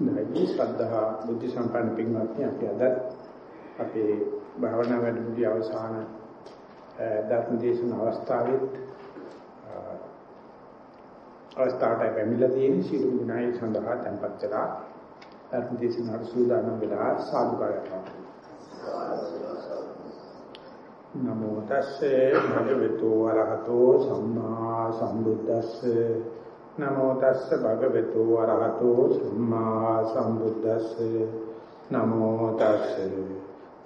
නැයි ශ්‍රද්ධා බුද්ධ සම්පන්න පින්වත්නි අපි අද අපේ භාවනා වැඩමුළුවේ අවසාන ධර්ම දේශන අවස්ථාවෙත් අවස්ථාවට පැමිණලා තියෙන සියලු විනාය සඳහා tempත් වෙලා ධර්ම දේශනාවට සූදානම් වෙලා සාදුකාරයක් නමෝ තස්සේ භගවතු වරහතෝ සම්මා සම්බුද්දස්සේ නමෝ තස්ස භගවතු වරහතෝ සම්මා සම්බුද්දස්ස නමෝ තස්ස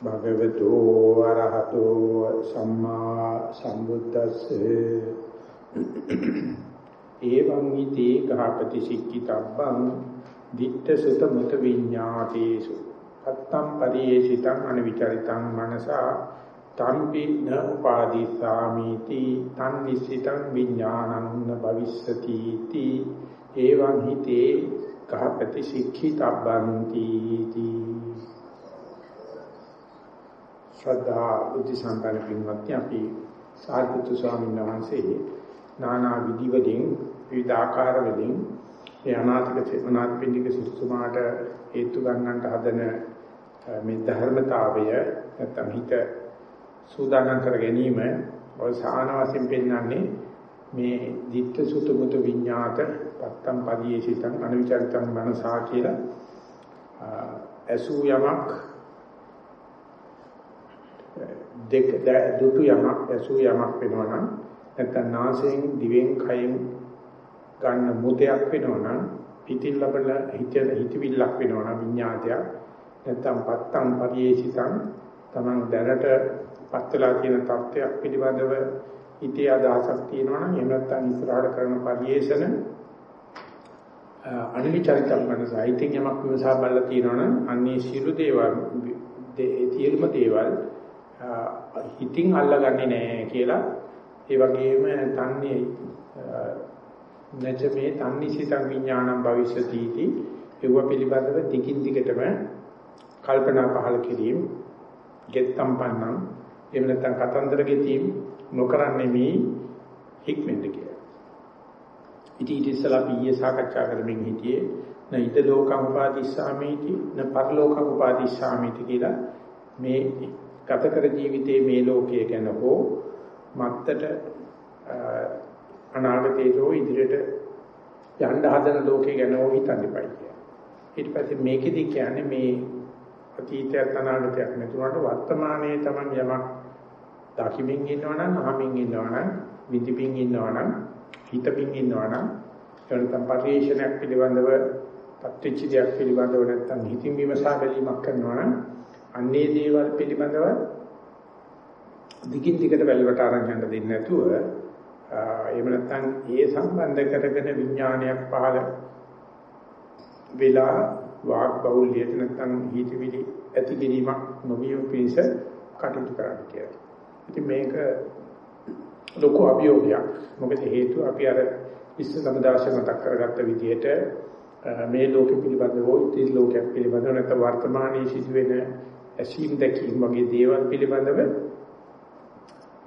භගවතු වරහතෝ සම්මා සම්බුද්දස්ස එවං ඊති ගහපති සික්කිතබ්බං ditta sutta muta විඤ්ඤාතේසු අත්තම් පරියේසිතං අනවිචරිතං මනසා තම්පි න උපාදීසාමීති තන් නිසිතං විඥානං න භවිස්සති ති එවං හිතේ කහපති සික්ඛිතබ්බන්ති ති ශ්‍රද්ධා බුද්ධ සම්පන්න පින්වත්නි අපි සාරිපුත්තු ස්වාමීන් වහන්සේ නානා විදි වලින් විවිධ ආකාර වලින් ඒ අනාථක අනාථපිණ්ඩික සිසුමාට හේතු ගන්නන්ට හදන මේ ධර්මතාවය නැත්නම් හිත සූදානම් කර ගැනීම අවසාන වශයෙන් පෙන්වන්නේ මේ ditta sutta mutu විඤ්ඤාත පත්තම් පරියේසිතං අනිවිචරිතං මනසා කියලා අසු යමක් දෙක දුටු යමක් අසු යමක් වෙනවා නම් නැත්නම් නාසයෙන් දිවෙන් කයෙන් ගන්න මුතයක් වෙනවා නම් පිටින් ලබන හිතේ හිතවිල්ලක් වෙනවා නම් විඤ්ඤාතයක්. නැත්නම් පත්තම් පරියේසිතං තමන් දැනට පත් වෙලා තියෙන තත්ත්වයක් පිළිබඳව හිතේ අදහසක් තියෙනවා නම් එහෙම නැත්නම් ඉස්සරහට කරන පරිේශන අනිවිචරිතම් මනස. අයිතින් යමක් විමසා බලලා තියෙනවා නම් අන්නේ සියලු දේවල් ඒ සියලුම දේවල් හිතින් අල්ලගන්නේ නැහැ කියලා. ඒ වගේම තන්නේ නැචමේ තන්නිසිතං විඥානං භවිෂති इति ඒව පිළිබඳව දිගින් දිගටම කල්පනා පහල කිරීම ගෙත්තම් පන්නම් එහෙම නැත්නම් කතන්දර ගෙතීම් නොකරන්නේ මේ හික්මෙන්ද කියලා. ඉතින් ඊට ඉස්සලා අපි ඊයේ සාකච්ඡා කරමින් හිටියේ න ඉද ලෝකං උපාදිස්සාමීති න පරලෝකං උපාදිස්සාමීති කියලා මේ ගත කර ජීවිතයේ මේ ලෝකයේ ගැන හෝ මත්තට අනාගතයේෝ ඉදිරියට යන්න හදන ලෝකේ ගැන හෝ හිතන්න එපා කියලා. ඊට පස්සේ මේකෙදි කියන්නේ මේ අතීතයක් අනාගතයක් නැතුනට වර්තමානයේ Taman යමක් දකිමින් ඉන්නවනම් අහමින් ඉන්නවනම් විඳිමින් ඉන්නවනම් හිතමින් ඉන්නවනම් එතන පරිේශනයක් පිළිබඳව පත්‍විච්ච දෙයක් පිළිබඳව නැත්තම් හිතින් විමසා බැලීමක් කරනවනම් අන්නේ දේවල් පිළිබඳව දිගින් දිගට බැලුවට අරන් යන්න දෙන්නේ නැතුව එහෙම නැත්නම් ඒ සම්බන්ධ කරගෙන විඥානයක් පහළ වෙලා වාග් බහුල්‍යයට නැත්නම් හිතවිලි ඇති කිරීමක් නොවිය පිණිස කටයුතු කරන්න කියලා. ඉතින් මේක ලොකු අභියෝගයක්. මොකද හේතුව අපි අර ඉස්සලම දවසේ මතක් කරගත්ත විදිහට මේ ලෝකෙ පිළිබඳව ඉතිරි ලෝකයක් පිළිබඳව නැත්නම් වර්තමානයේ සිදුවෙන ඇසීම් දැකීම් වගේ දේවල් පිළිබඳව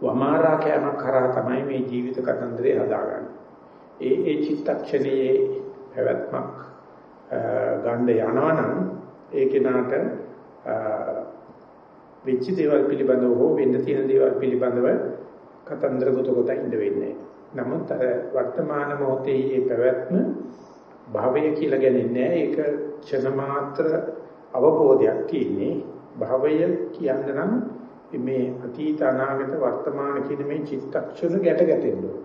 වමාරා කෑමක් කරා තමයි මේ ජීවිත කතන්දරේ හදාගන්නේ. ඒ ඒ චිත්තක්ෂණයේ පැවැත්මක් ගන්න යනවනම් ඒ කෙනාට වෙච්ච දේවල් පිළිබඳව හෝ වෙන්න තියෙන දේවල් පිළිබඳව කතන්දර ගොත කොට ඉඳ වෙන්නේ. නමුත් අර වර්තමාන මොහොතේ මේ පැවැත්ම භවය කියලා ගන්නේ ඒක ක්ෂණ මාත්‍ර අවබෝධයක් තියෙන්නේ. භවය කියන්න නම් මේ අතීත අනාගත වර්තමාන කියන මේ චිත්තක්ෂණ ගැට ගැටෙන්න ඕන.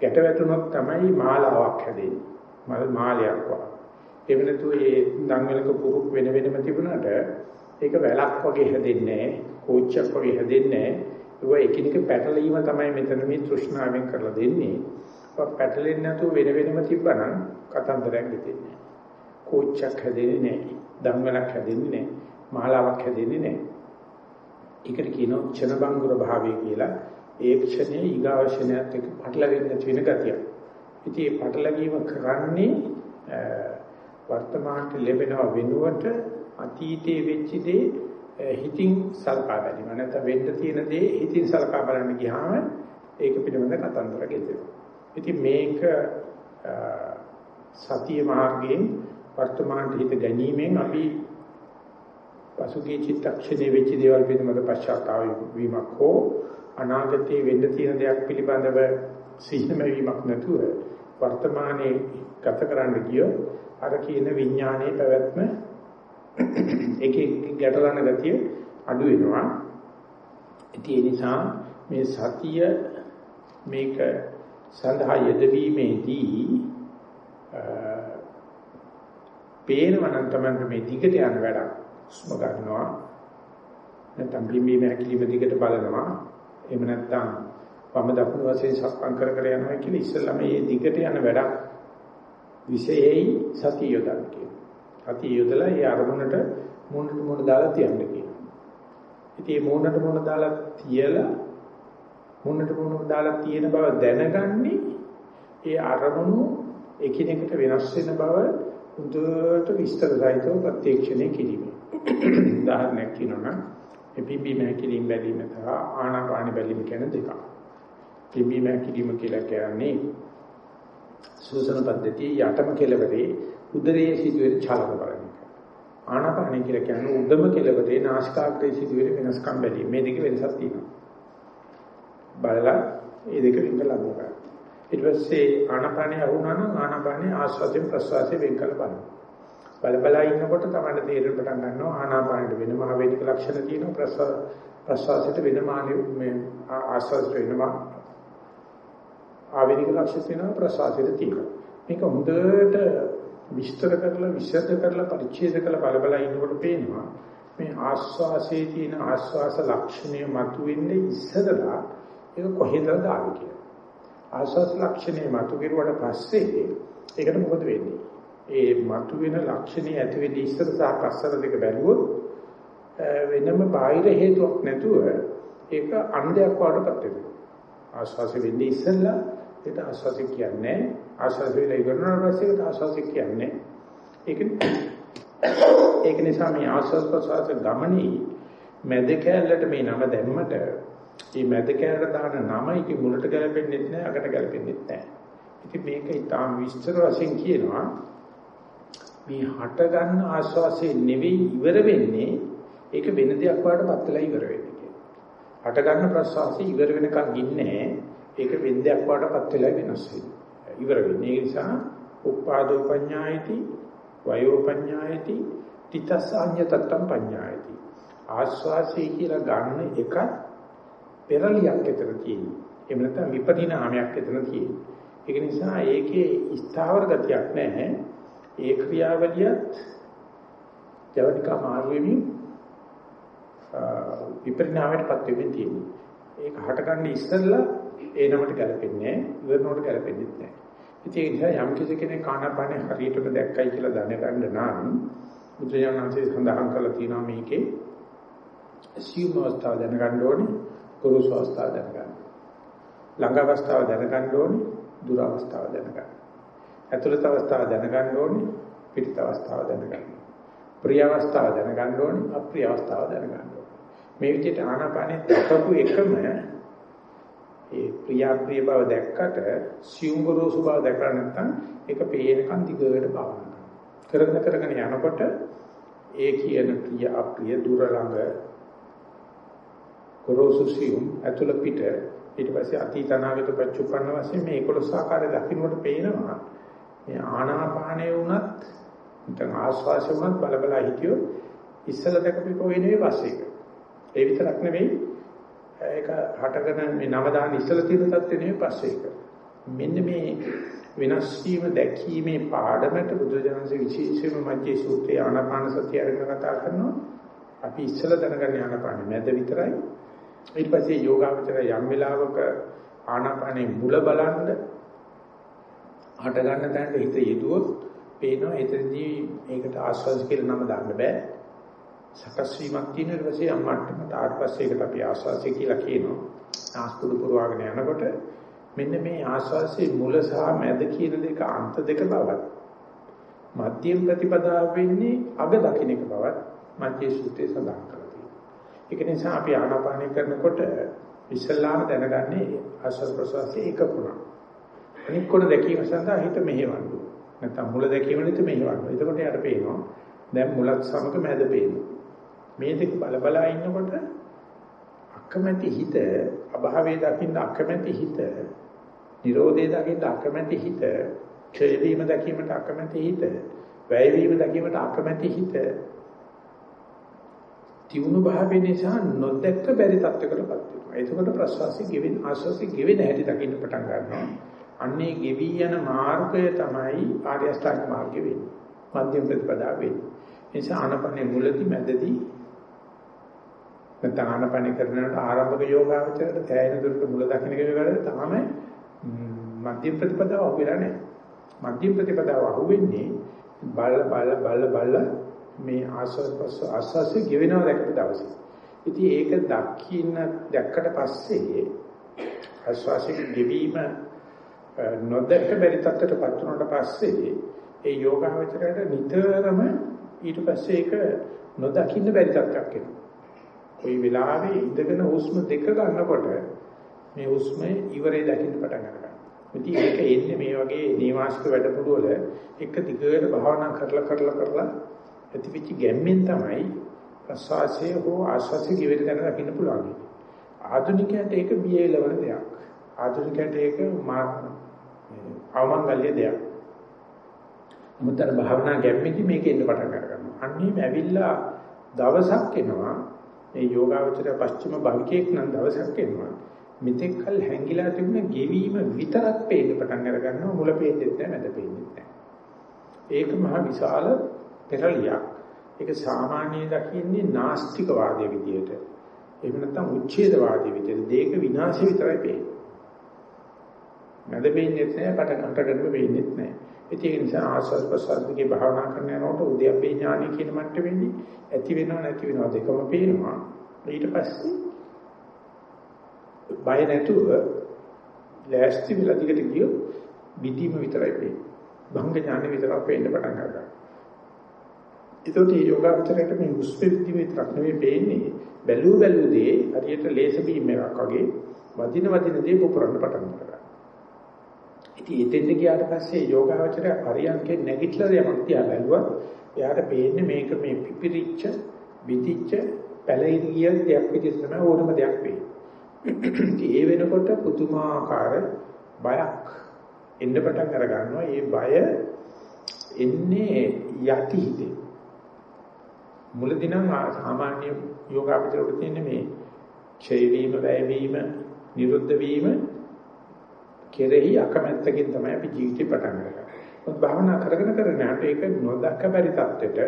ගැට වැටුනොත් තමයි මාලාවක් හැදෙන්නේ. මල් මාලයක් වගේ. එහෙම නැතුව ඒ දන්වලක පුරුක් වෙන වෙනම තිබුණාට ඒක වැලක් වගේ හැදෙන්නේ නැහැ, කෝච්චක් වගේ හැදෙන්නේ නැහැ. ඒක එකිනෙක පැටලීම තමයි මෙතන මේ තෘෂ්ණාවෙන් කරලා දෙන්නේ. ඒක පැටලෙන්නේ නැතුව වෙන වෙනම තිබ්බනම් කතන්දරයක් දෙන්නේ කෝච්චක් හැදෙන්නේ නැහැ, දන්වලක් හැදෙන්නේ නැහැ, මාලාවක් හැදෙන්නේ නැහැ. ඒකට කියනවා ක්ෂණබංගුර භාවය කියලා. ඒ ක්ෂණයේ ඊගාවශනයත් එක්ක පටලවෙන්න තියෙන ගතිය. ඉතින් මේ පටලවීම කරන්නේ වර්තමානයේ ලැබෙනව වෙනුවට අතීතයේ වෙච්ච දේ හිතින් සලකා බැලීම. නැත්නම් වෙන්න තියෙන දේ හිතින් සලකා බලන්න ගියාම ඒක පිළිබඳ කතන්දර ගෙතෙනවා. ඉතින් මේක සතිය මාර්ගයෙන් වර්තමානයේ හිත ගැනීමෙන් අපි පසුගිය චිත්තක්ෂණයේ වෙච්ච දේවල් පිළිබඳ පශ්චාත්තාප වීමක් හෝ අනාගතයේ වෙන්න තියෙන දෙයක් පිළිබඳව සිහිනම වීමක් නැතුව වර්තමානයේ ගත කරන්න ගියොත් අර කියන විඥානයේ පැවැත්ම එකේ ගැටලන ගතිය අඩු වෙනවා. ඒ නිසා මේ සතිය මේක සඳහා යෙදවීමේදී පේනවා නම් තමයි මේ දිගට යන වැඩක්. හුස්ම ගන්නවා. නැත්නම් බිම්බීම හැකිලිම දිගට බලනවා. එහෙම නැත්නම් වම දකුණු වශයෙන් සක්මන් කර කර යනවා කියලා ඉස්සෙල්ලා මේ දිගට යන වැඩක් විශේෂයි සතිය යොදන්න කියනවා. සතිය යොදලා ඒ අරමුණට මොනට මොන දාලා තියන්න කියනවා. ඉතින් මේ මොනට මොන දාලා තියලා මොනට මොන දාලා තියෙන බව දැනගන්නේ ඒ අරමුණු එකිනෙකට වෙනස් වෙන බව හොඳට විස්තර සහිතව ප්‍රත්‍යක්ෂණය කිරීම. උදාහරණයක් කියනවා එපිබි මහකිරීම බැලීම සහ ආනාපාන බැලීම කියන දෙක. පිබි මහකිරීම කියලා කියන්නේ සූසන පද්ධතිය යටම කෙලවරේ උදරයේ සිදුවෙන චලන බලන එක. ආනාපාන කියලා කියන්නේ උඩම කෙලවරේ නාසිකාග්‍රයේ සිදුවෙන වෙනස්කම් බැලීම. මේ දෙකේ වෙනසක් තියෙනවා. බලලා මේ දෙක වෙන් කරලා බලන්න. ඊට පස්සේ ආනාපානිය වුණා නම් ආනාපානිය ආස්වාදයෙන් ප්‍රස්වාසයෙන් වෙන් කරලා බලන්න. බල බල ඉන්නකොට තමයි තේරෙන්න පටන් ගන්නවා ආනාපානෙට වෙනම ආවේනික ලක්ෂණ තියෙනවා ප්‍රස්වාසයට වෙනම මේ ආස්වාදයට වෙනම ආවේනික ලක්ෂණ තියෙනවා ප්‍රස්වාසයට තියෙනවා. මේක හොඳට විස්තර කරලා විශද කරලා පරිච්ඡේද කරලා බල බල ඉන්නකොට පේනවා මේ ආස්වාසයේ තියෙන ආස්වාස ලක්ෂණය මතුවෙන්නේ ඉස්සරලා ඒක කොහෙන්ද ආවේ කියලා. ආස්වාස ලක්ෂණය මතු කෙරුවට පස්සේ ඒකට මොකද වෙන්නේ? ඒ මතුවෙන ලක්ෂණේ ඇති වෙන්නේ ඉස්සර සහ පස්සර දෙක බැලුවොත් වෙනම බාහිර හේතුවක් නැතුව ඒක අන්දයක් වඩටපත් වෙනවා. ආස්වාසෙ වෙන්නේ ඉස්සෙල්ලා ඒක ආස්වාසෙ කියන්නේ ආස්වාසෙ වෙලා ඉවරනවා පස්සේ ඒක ආස්වාසෙ කියන්නේ ඒක ඒක නිසා මේ ආස්වාස් ප්‍රසආස ගමනේ මැද කැලලට මේ නම දැම්මට මේ මැද කැලලට දාන නම ඒක මුලට ගැලපෙන්නේ නැහැ අකට ගැලපෙන්නේ නැහැ. ඉතින් මේක ඊටාම් විස්තර වශයෙන් කියනවා මේ හට ගන්න ආස්වාසේ නෙවෙයි ඉවර වෙන්නේ ඒක වෙන දෙයක් වඩපත් වෙලා ඉවර වෙන්නේ කියලා. හට ගන්න ප්‍රසවාසී ඉවර වෙනකන් ඉන්නේ ඒක වෙන දෙයක් වඩපත් වෙලා වෙනස් වෙන්නේ. ඉවර වෙන්නේ ඒ නිසා උපාදෝ පඤ්ඤායති වයෝ පඤ්ඤායති තිතසඤ්ඤ තත්තම් පඤ්ඤායති. ආස්වාසී කියලා ගන්න එක පෙරලියක් එතන තියෙනවා. එහෙම නැත්නම් විපරිණාමයක් එතන තියෙනවා. ඒක නිසා ඒකේ ස්ථාවර ගතියක් නැහැ. ඒ ක්‍රියාවලියත් ජවනිකා මාරු වෙමින් විපරිණාමයටපත් වෙමින් තියෙනවා. ඒක හටගන්න ඉස්සෙල්ලා ඒ නමට ගැලපෙන්නේ නැහැ, ඉවරනකට ගැලපෙන්නේ නැහැ. ඉතින් ඒ නිසා යම් කිසි කෙනෙක් කාණපානේ හරියටම දැක්කයි කියලා දැනගන්න නම් බුදුජානන්සේ සඳහන් කරලා තියෙනවා මේකේ සියුම් අවස්ථාව දැනගන්න ඕනේ, කුරුස අවස්ථාව දැනගන්න. ළඟ අවස්ථාව දැනගන්න ඕනේ, දුර අවස්ථාව දැනගන්න. ඇතුළත අවස්ථාව දැනගන්න ඕනේ පිටිත අවස්ථාව දැනගන්න. ප්‍රිය අවස්ථාව දැනගන්න ඕනේ අප්‍රිය අවස්ථාව දැනගන්න ඕනේ. මේ විදිහට ආනාපානෙ දක්වපු එකම ඒ ප්‍රියාප්‍රිය බව දැක්කට සියුම් ගොරෝසු බව දැකලා නැත්නම් ඒක පේනකන් දිගට භාවනා කරගෙන කරගෙන යනකොට ඒ කියන ප්‍රිය අප්‍රිය දුර ළඟ ගොරෝසු සියුම් ඇතුළ පිට ඊට පස්සේ අතීත අනාගත පච්චුප්පන්න වශයෙන් මේ 11 ආකාරය දකින්නකොට පේනවා මේ ආනාපානය වුණත් නැත්නම් ආස්වාසය වුණත් බල බල හිටියොත් ඉස්සල දැකපු කොහේනේ පස්සේ එක. ඒ විතරක් නෙවෙයි ඒක හටගෙන මේ නව දාන ඉස්සල තියෙන තත්ත්වේ නෙවෙයි පස්සේ එක. මෙන්න මේ වෙනස් වීම දැකීමේ පාඩමට බුදුජානක විශේෂයෙන්ම මධ්‍ය සූත්‍රයේ ආනාපාන සතිය අරගෙන කතා කරනවා. අපි ඉස්සල දැනගන්න ආනාපාන මැද විතරයි. ඊට පස්සේ යෝගාවචර යම් වෙලාවක ආනාපානේ මුල බලන්න හට ගන්න තැනට හිත යෙදුවොත් පේනවා එතනදී ඒකට ආස්වාද කියලා නම දාන්න බෑ. සකස් වීමක් තියෙන ඊට පස්සේ අම්මට්ටමට ආත්පස්සේ ඒකට අපි ආස්වාසය කියලා කියනවා. ආස්කුඩු පුරවාගෙන යනකොට මෙන්න මේ ආස්වාසේ මුල සහ මැද කියන දෙක අන්ත දෙක බවත් මධ්‍යම ප්‍රතිපදාව වෙන්නේ අග දකින්න එක බවත් මධ්‍ය සූත්‍රයේ සඳහන් කරලා තියෙනවා. ඒක නිසා අපි ආනාපානය කරනකොට ඉස්සල්ලාම දැනගන්නේ ආස්වාද ප්‍රසවාසයේ එකපුණා. අනික් කොට දැකීම සඳහා හිත මෙහෙවන්න. නැත්නම් මුල දැකීමෙත් මෙහෙවන්න. එතකොට යාට පේනවා දැන් මුලත් සමග මැද පේනවා. මේ දෙක බල බලා ඉන්නකොට අකමැති හිත අභාවයේ දකින්න අකමැති හිත නිරෝධයේ දකින්න අකමැති හිත ක්ෂය වීම දකීමට අකමැති හිත වැය වීම දකීමට අකමැති හිත තියුණු භාවය නිසා නොදැක්ක බැරි තත්යකටපත් වෙනවා. එතකොට ප්‍රසවාසී ගෙවෙන ආශ්වාසී ගෙවෙන හැටි දකින්න පටන් ගන්නවා. අන්නේ ගෙවි යන මාර්ගය තමයි ආර්ය අෂ්ටාංග මාර්ගය වෙන්නේ. මධ්‍යම ප්‍රතිපදාව වෙන්නේ. ඒ නිසා ආනපනේ මුලදී මැදදී නැත්නම් ආනපනේ කරනකොට ආරම්භක යෝගාවචරයට තැයෙන දුරට මුල දකින්න කෙනෙකුට තමයි මධ්‍යම ප්‍රතිපදාව අහුවෙලා නැහැ. මධ්‍යම ප්‍රතිපදාව අහුවෙන්නේ බල්ල බල්ල බල්ල බල්ල මේ ආස්වාද පස්ස ආස්වාසේ ගෙවෙනවා දැක්ක දවසේ. ඉතින් ඒක දකින්න දැක්කට පස්සේ ආස්වාසේ ගෙවීම නොදැක්ක බැරි තත්ත්වයටපත් වුණාට පස්සේ ඒ යෝගාවචරයට නිතරම ඊට පස්සේ ඒක නොදකින්න බැරි තත්ත්වයක් එනවා. කොයි වෙලාවෙ ඉඳගෙන හුස්ම දෙක ගන්නකොට මේ හුස්ම ඉවරේ දකින්න පටන් ගන්නවා. ඉතින් ඒක එන්නේ මේ වගේ නීවාසික වැඩමුළු වල එක දිගට භාවනා කරලා කරලා කරලා ඇතිවෙච්ච ගැම්මෙන් තමයි ප්‍රසවාසය හෝ ආශ්වාසය කිවෙට ගන්න දකින්න පුළුවන්. ආධුනිකයට ඒක බියලවන දෙයක්. ආධුනිකයට ඒක අවමංගල්‍ය දෙයක්. මුතර භාවනා ගැම්මේදී මේක එන්න පටන් ගන්නවා. අන්නේම ඇවිල්ලා දවසක් එනවා මේ යෝගාවචර පස්චිම භවිකේක් නම් දවසක් එනවා. මෙතෙක් කල හැංගිලා තිබුණ ගෙවීම විතරක් පේන්න පටන් අර ගන්නවා මුල පේන්නේ නැහැ මැද පේන්නේ නැහැ. ඒක මහ විශාල පෙරලියක්. ඒක සාමාන්‍ය දකින්නේ නාස්තික වාදයේ විදියට. එහෙම නැත්නම් උච්ඡේද වාදයේ විදියට. දේක විනාශය විතරයි පේන්නේ. මැද පේන්නේ නැහැ, පට කන්ටකට පේන්නේ නැහැ. ඒ නිසා ආස්වාද ප්‍රසාරකේ භාවනා කරන යනකොට උද්‍යප්පේ ඥානය කියන මට්ටමේදී ඇති වෙනව නැති වෙනව දෙකම පේනවා. ඊට පස්සේ බය නැතුව ලෑස්ති වෙලා දිගට ගියොත් බිදීම විතරයි පේන්නේ. භංග ඥාන විතරක් පේන්න පටන් ගන්නවා. ඒතකොට මේ යෝගාවචරයට මේ හුස්ම විදි විතරක් නෙවෙයි පේන්නේ බැලූ බැලූ දේ හරියට ලේස බීම් එකක් වගේ වදින වදින දේ පුපුරන්න පටන් ගන්නවා. ඉතින් එතෙන්ද ගියාට පස්සේ යෝගාවචරය පරියන්කේ නැගිටලා යමක් තියා බැලුවා එයාට පේන්නේ මේක මේ පිපිරිච්ච විදිච්ච පැලිර ගිය දෙයක් විදිහට තමයි ඕනම දෙයක් වෙන්නේ. ඒ වෙනකොට පුදුමාකාර බයක් එන්න පටන් අර ගන්නවා. ඒ බය එන්නේ යටි හිතේ. මුලදී නම් සාමාන්‍ය යෝගාවචරවල තියෙන මේ ක්ෂය වීම, වැය වීම, නිරුද්ධ වීම කෙරෙහි අකමැත්තකින් තමයි අපි ජීවිතේ පටන් ගන්නේ. මොකද භාවනා කරගෙන කරගෙන යනකොට ඒක නොදක බැරි තත්ත්වෙට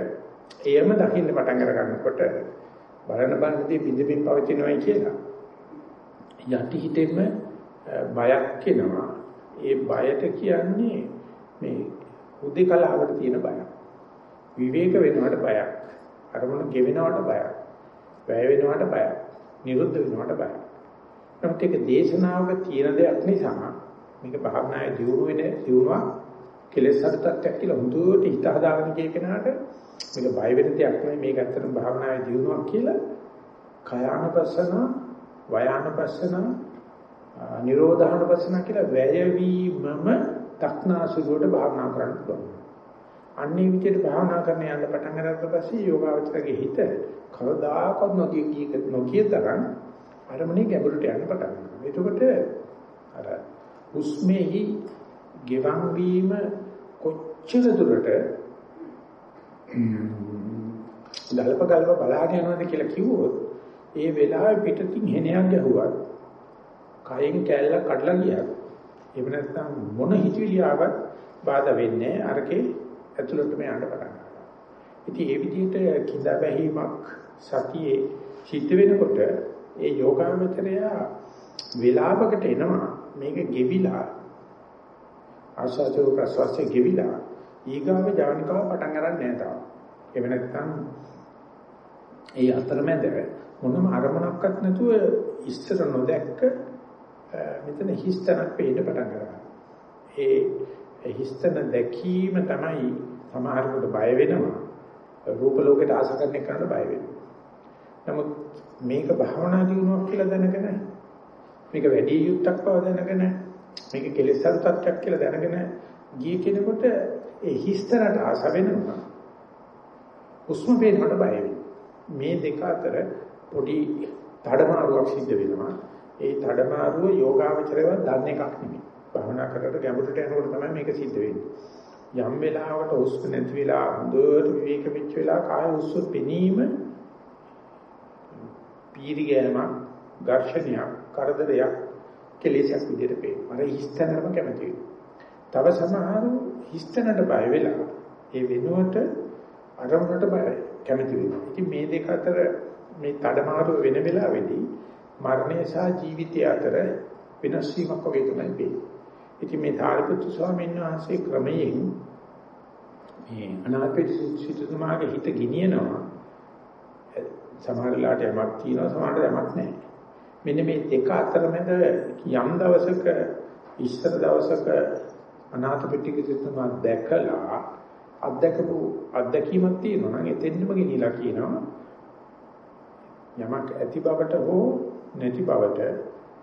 එයම දකින්න පටන් අර ගන්නකොට බලන බලනදී බිඳින් පවතිනවායි කියලා. යටි හිතෙම බයක් එනවා. ඒ බයට කියන්නේ මේ උදේකලාවට තියෙන බයක්. විවේක වෙනවට බයක්. අරමුණ ගෙවෙනවට බයක්. වැය වෙනවට බයක්. නිරුද්ධ වෙනවට බයක්. නමුත් ඒක දේශනාවක තියෙන දෙයක් නිසා මේක භාවනායේ දියුණු වෙන දියුණුවක් කෙලෙස් හදතක් කියලා හුදුවට හිත හදාගෙන ගිය කෙනාට මේක බය වෙන දෙයක් නෙවෙයි මේක ඇත්තටම භාවනායේ දියුණුවක් කියලා කයානුපස්සන වයානුපස්සන නිරෝධානුපස්සන කියලා වැයවීමම තක්නාසුලුවට භාවනා කරන්න පුළුවන්. අන්නේ විදිහට භාවනා කරන යන්න පටන් ගන්නත් පස්සේ යෝගාවචරගේ හිත කවදාකවත් නොකිය නොකිය තරම් අරමුණේ ගැඹුරට යන්න පටන් ගන්නවා. එතකොට අර හුස්මෙහි ගෙවන් වීම කොච්චර දුරට ගල්ප ගල්ප බලාගෙන යනවද කියලා කිව්වොත් ඒ වෙලාවේ පිටතින් හෙනයක් ගැහුවත් කයෙන් කැල්ල කඩලා ගියත් එහෙම නැත්නම් මොන හිතවිලි ආවත් බාධා වෙන්නේ අරකේ ඇතුළටම යන්න පටන් ගන්නවා. ඉතින් ඒ විදිහට කිඳා බැහිමක් සතියේ සිද්ධ වෙනකොට ඒ යෝගාමචරය වේලාවකට එනවා. මේක ගෙවිලා ආස්වාදෝ ප්‍රසවාසයේ ගෙවිලා ඊගාව ජානිකාව පටන් ගන්න නැහැ තාම. එහෙම නැත්නම් ඒ අතරමැද මොනම අරමුණක්වත් නැතුව ඉස්තර නොදැක්ක මෙතන හිස්තනක් පේන්න පටන් ගන්නවා. ඒ හිස්තන දැකීම තමයි සමහරකට බය වෙනවා. රූප ලෝකයට ආස කරන එකට බය වෙනවා. නමුත් මේක භවනා දිනුවක් කියලා දැනගෙන මේක වැඩි යුක්තක් බව දැනගෙන මේක කෙලෙස් තත්ත්වයක් කියලා දැනගෙන ගිය කෙනෙකුට ඒ හිස්තරට ආස වෙනවා. හුස්ම පේනකොට බය මේ දෙක අතර පොඩි තඩමාරුවක් සිද්ධ වෙනවා. ඒ තඩමාරුව යෝගාවචරයව දන්න එකක් නෙමෙයි. භවනා කරලා ගැඹුරට යනකොට තමයි මේක සිද්ධ වෙන්නේ. යම් වෙලාවකට හුස්ම නැති වෙලා හොඳට විවේක වෙච්ච වෙලා කාය හුස්ම පෙනීම පීරි ගෑමක්, ඝර්ෂණයක්, කරදරයක්, කෙලෙසක් විදිහට පේනවා. අර හිස්තැනම කැමති තව සමහරු හිස්තැනට බය වෙලා ඒ වෙනුවට අරමුණට බයයි කැමති වෙනවා. ඉතින් මේ දෙක අතර මේ තඩමාරුව වෙන වෙලාවේදී මරණය සහ ජීවිතය අතර වෙනස් වීමක් වගේ තමයි වෙන්නේ. ඉතින් මේ ධාරිපුත්තු ස්වාමීන් වහන්සේ ක්‍රමයෙන් මේ අනාථපිට සිටුතුමාගේ හිත ගිනියනවා. සමහර වෙලාවට යමක් තියෙනවා සමහරට යමක් නැහැ. මෙන්න මේ දෙක අතරමැද යම් දවසක ඉස්සර දවසක අනාථපිටික සිටුතුමා දැකලා අත්දකපු අත්දැකීමක් තියෙනවා නම් එතෙන්නම ගෙනිලා කියනවා යමක් ඇති බවට හෝ නැති බවට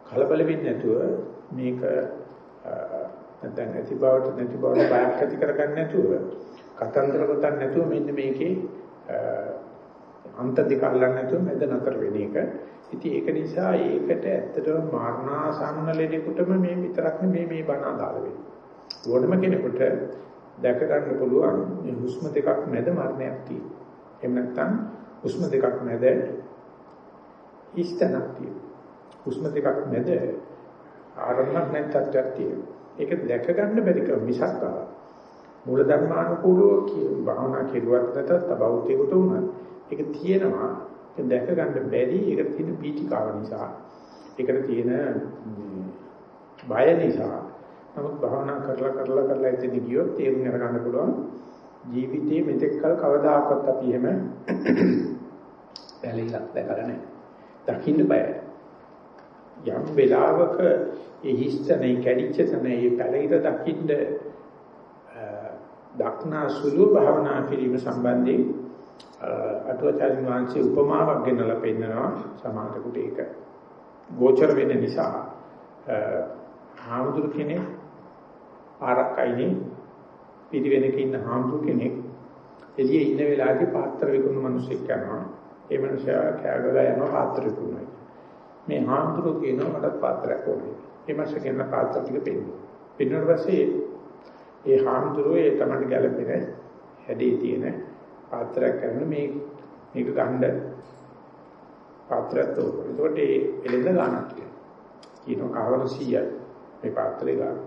කලබල වෙන්නේ නැතුව මේක නැත්නම් ඇති බවට නැති බවට බයක් ඇති කරගන්න නැතුව කතන්දර ගොතන්න නැතුව මෙන්න මේකේ අන්ත දෙක අල්ලන්න නැතුව මැද නතර වෙන එක. ඉතින් ඒක නිසා ඒකට ඇත්තටම මාර්ණාසන්න ලෙඩෙකුටම මේ විතරක් නෙමේ මේ බණ අදාළ වෙන්නේ. ඕනම කෙනෙකුට දැක ගන්න පුළුවන් මේ හුස්ම දෙකක් මැද මරණයක් තියෙනවා. එහෙම නැත්නම් හුස්ම දෙකක් මැද ඉස්තනක් තියෙනවා. හුස්ම දෙකක් මැද ආරම්භයක් නැත්නම් තියෙනවා. ඒක දැක ගන්න බැරි කම මිසක් මූල ධර්මානුකූලව භාවනා කෙරුවත් නැතත් බෞද්ධයෙකුට උනත් ඒක තියෙනවා ඒක දැක ගන්න බැරි ඒකට තියෙන පීඨිකාව නිසා ඒකට තියෙන බය නිසා නමුත් භාවනා කරලා කරලා කරලා ඉතින් ගියොත් තේරුම් අරගන්න පුළුවන් ජීවිතයේ මෙතෙක් කල කවදාකවත් අපි එහෙම පැලිලක් දැකලා නැහැ. දකින්න බයයි. යම් වෙලාවක ඒ හිස්තනේ කැඩිච්ච තනේ පැලිර දකින්න දක්නා සුළු භාවනා කිරීම සම්බන්ධයෙන් අටුවචාරින් වහන්සේ උපමාවක් ගෙනලා පෙන්නනවා සමාජකට ඒක ගෝචර වෙන නිසා හාමුදුරු කෙනෙක් ආරක්කයිනේ පිටිවෙනක ඉන්න හාමුදුරු කෙනෙක් එළියේ ඉන්න වෙලාවේ පාත්‍ර විකුණන මිනිස්සෙක් යනවා. ඒ මිනිසා කෑගලා යනවා පාත්‍ර විකුණනවා මේ හාමුදුරු කියනවා මට පාත්‍රයක් ඕනේ. ඒ මාස කියන පාත්‍ර ටික පෙන්නනවා. පෙන්නුවට පස්සේ ඒ හාමුදුරුවෝ ඒ තමයි ගැලපෙන හැඩේ තියෙන පාත්‍රයක් කරන මේ මේක ගන්න පාත්‍රයක් තෝරන. ඒකට ඒ එළඳ ගන්නක් කියනවා කවර 100යි මේ පාත්‍රේ ගන්න.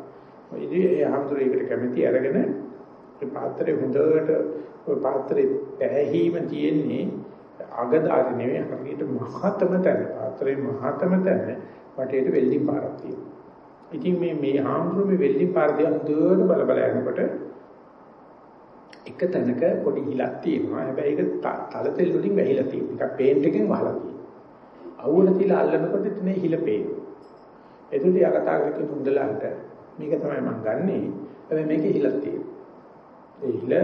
ඉතින් ඒ හාමුදුරුවෝ ඒකට කැමති අරගෙන ඒ පාත්‍රේ හොඳට ওই පාත්‍රේ පැහැහීම තියෙන්නේ අගදාරි නෙවෙයි හරියට මහතම තැන පාත්‍රේ මහතම තැන වටේට වෙල්ඩින් පාරක් තියෙනවා. ඉතින් මේ මේ හාමුදුරුවෝ මේ වෙල්ඩින් පාර දිහා හොඳට බල බල යනකොට එක තැනක පොඩි හිලක් තියෙනවා. හැබැයි ඒක තල තෙල් වලින් වැහිලා තියෙනවා. ඒක පේන්ට් එකෙන් වහලා තියෙනවා. අවුල තියලා අල්ලනකොට එතන හිල පේනවා. එතකොට යකතාවක හොඳලාට මේක තමයි මම ගන්නෙ. හැබැයි මේකේ හිලක් තියෙනවා. ඒ හිල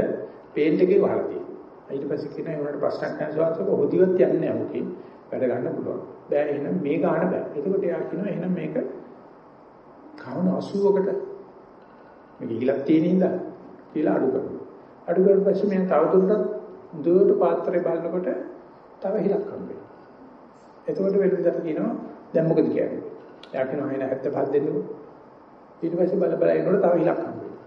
පේන්ට් එකේ වහලා තියෙනවා. ඊට පස්සේ කියනවා ඒකට ප්‍රශ්නයක් නැහැ සවාසක හොදිවත් යන්නේ නැහැ මොකේ. වැඩ ගන්න පුළුවන්. බෑ එහෙනම් මේ ගන්න බෑ. එතකොට එයා කියනවා එහෙනම් මේක කවන 80කට මේක ඉලක් තියෙන ඉඳලා කියලා අඩු කරනවා. අඩු කරලා පස්සේ මම තවදුරටත් දුවට පාත්‍රය බලනකොට තව හිලක් හම්බෙනවා. එතකොට වෙලෙන්දට කියනවා දැන් මොකද කියන්නේ? එයා කියනවා එන 75 දෙන්නකෝ. ඊට පස්සේ බල බල එනකොට තව හිලක් හම්බෙනවා.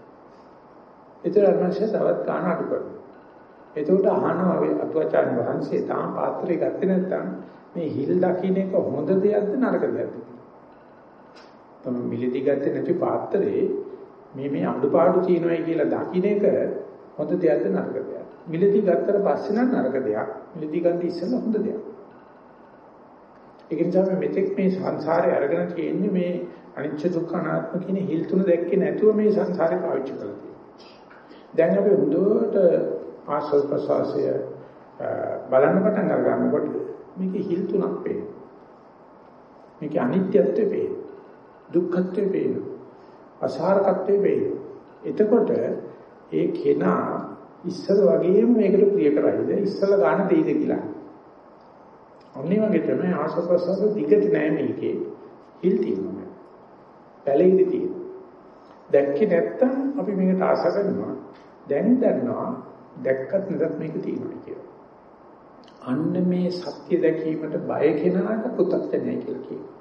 ඒතර අර්මංශය තවත් කාණ අඩු කරනවා. එතකොට අහනවා අතුවාචාර්ය වහන්සේ තාම පාත්‍රය ගත්තේ නැත්නම් මේ හිල් දකින්න එක හොඳ දෙයක්ද නරක දෙයක්ද? තම මිලදී ගත්තේ නැති පාත්‍රේ මේ මේ අඩුපාඩු තියෙනවායි කියලා දකින්න එක හොඳ දෙයක්ද නරක දෙයක්ද? මිලදී ගත්තට පස්සේ නම් නරක දෙයක්. මිලදී ගන්න ඉස්සෙල්ලා හොඳ දෙයක්. ඒක නිසා මේ මෙතෙක් මේ සංසාරේ අරගෙන තියෙන්නේ මේ අනිච්ච දුක්ඛ අනාත්ම කියන හිල් තුන දැක්කේ නැතුව මේ සංසාරේ පාවිච්චි කරලා තියෙනවා. දැන් අපි හොඳට ආශ්‍රව ප්‍රසවාසය බලන්න පටන් ගන්නකොට මේකේ හිල් තුනක් පේනවා. මේකේ අනිත්‍යත්වය පේනවා. දුක්ඛත්වය පේනවා. අසාරකත්වය පේනවා. එතකොට ඒ කෙනා ඉස්සර වගේම මේකට ප්‍රිය කරයිද ඉස්සල ගන්න දෙයිද කියලා. අනිත් වගේ තමයි ආසපසස දිගට නෑ මේකේ හිල් තියෙනවා. පැලෙයිද තියෙනවා. දැක්කේ නැත්තම් අපි මේකට ආස කරනවා. දැන් දන්නවා දැක්කත් නැත්නම් මේක තියෙනවා කියලා. අන්න මේ සත්‍ය දැකීමට බය කෙනාට පුතත්ජනයි කියලා කියනවා.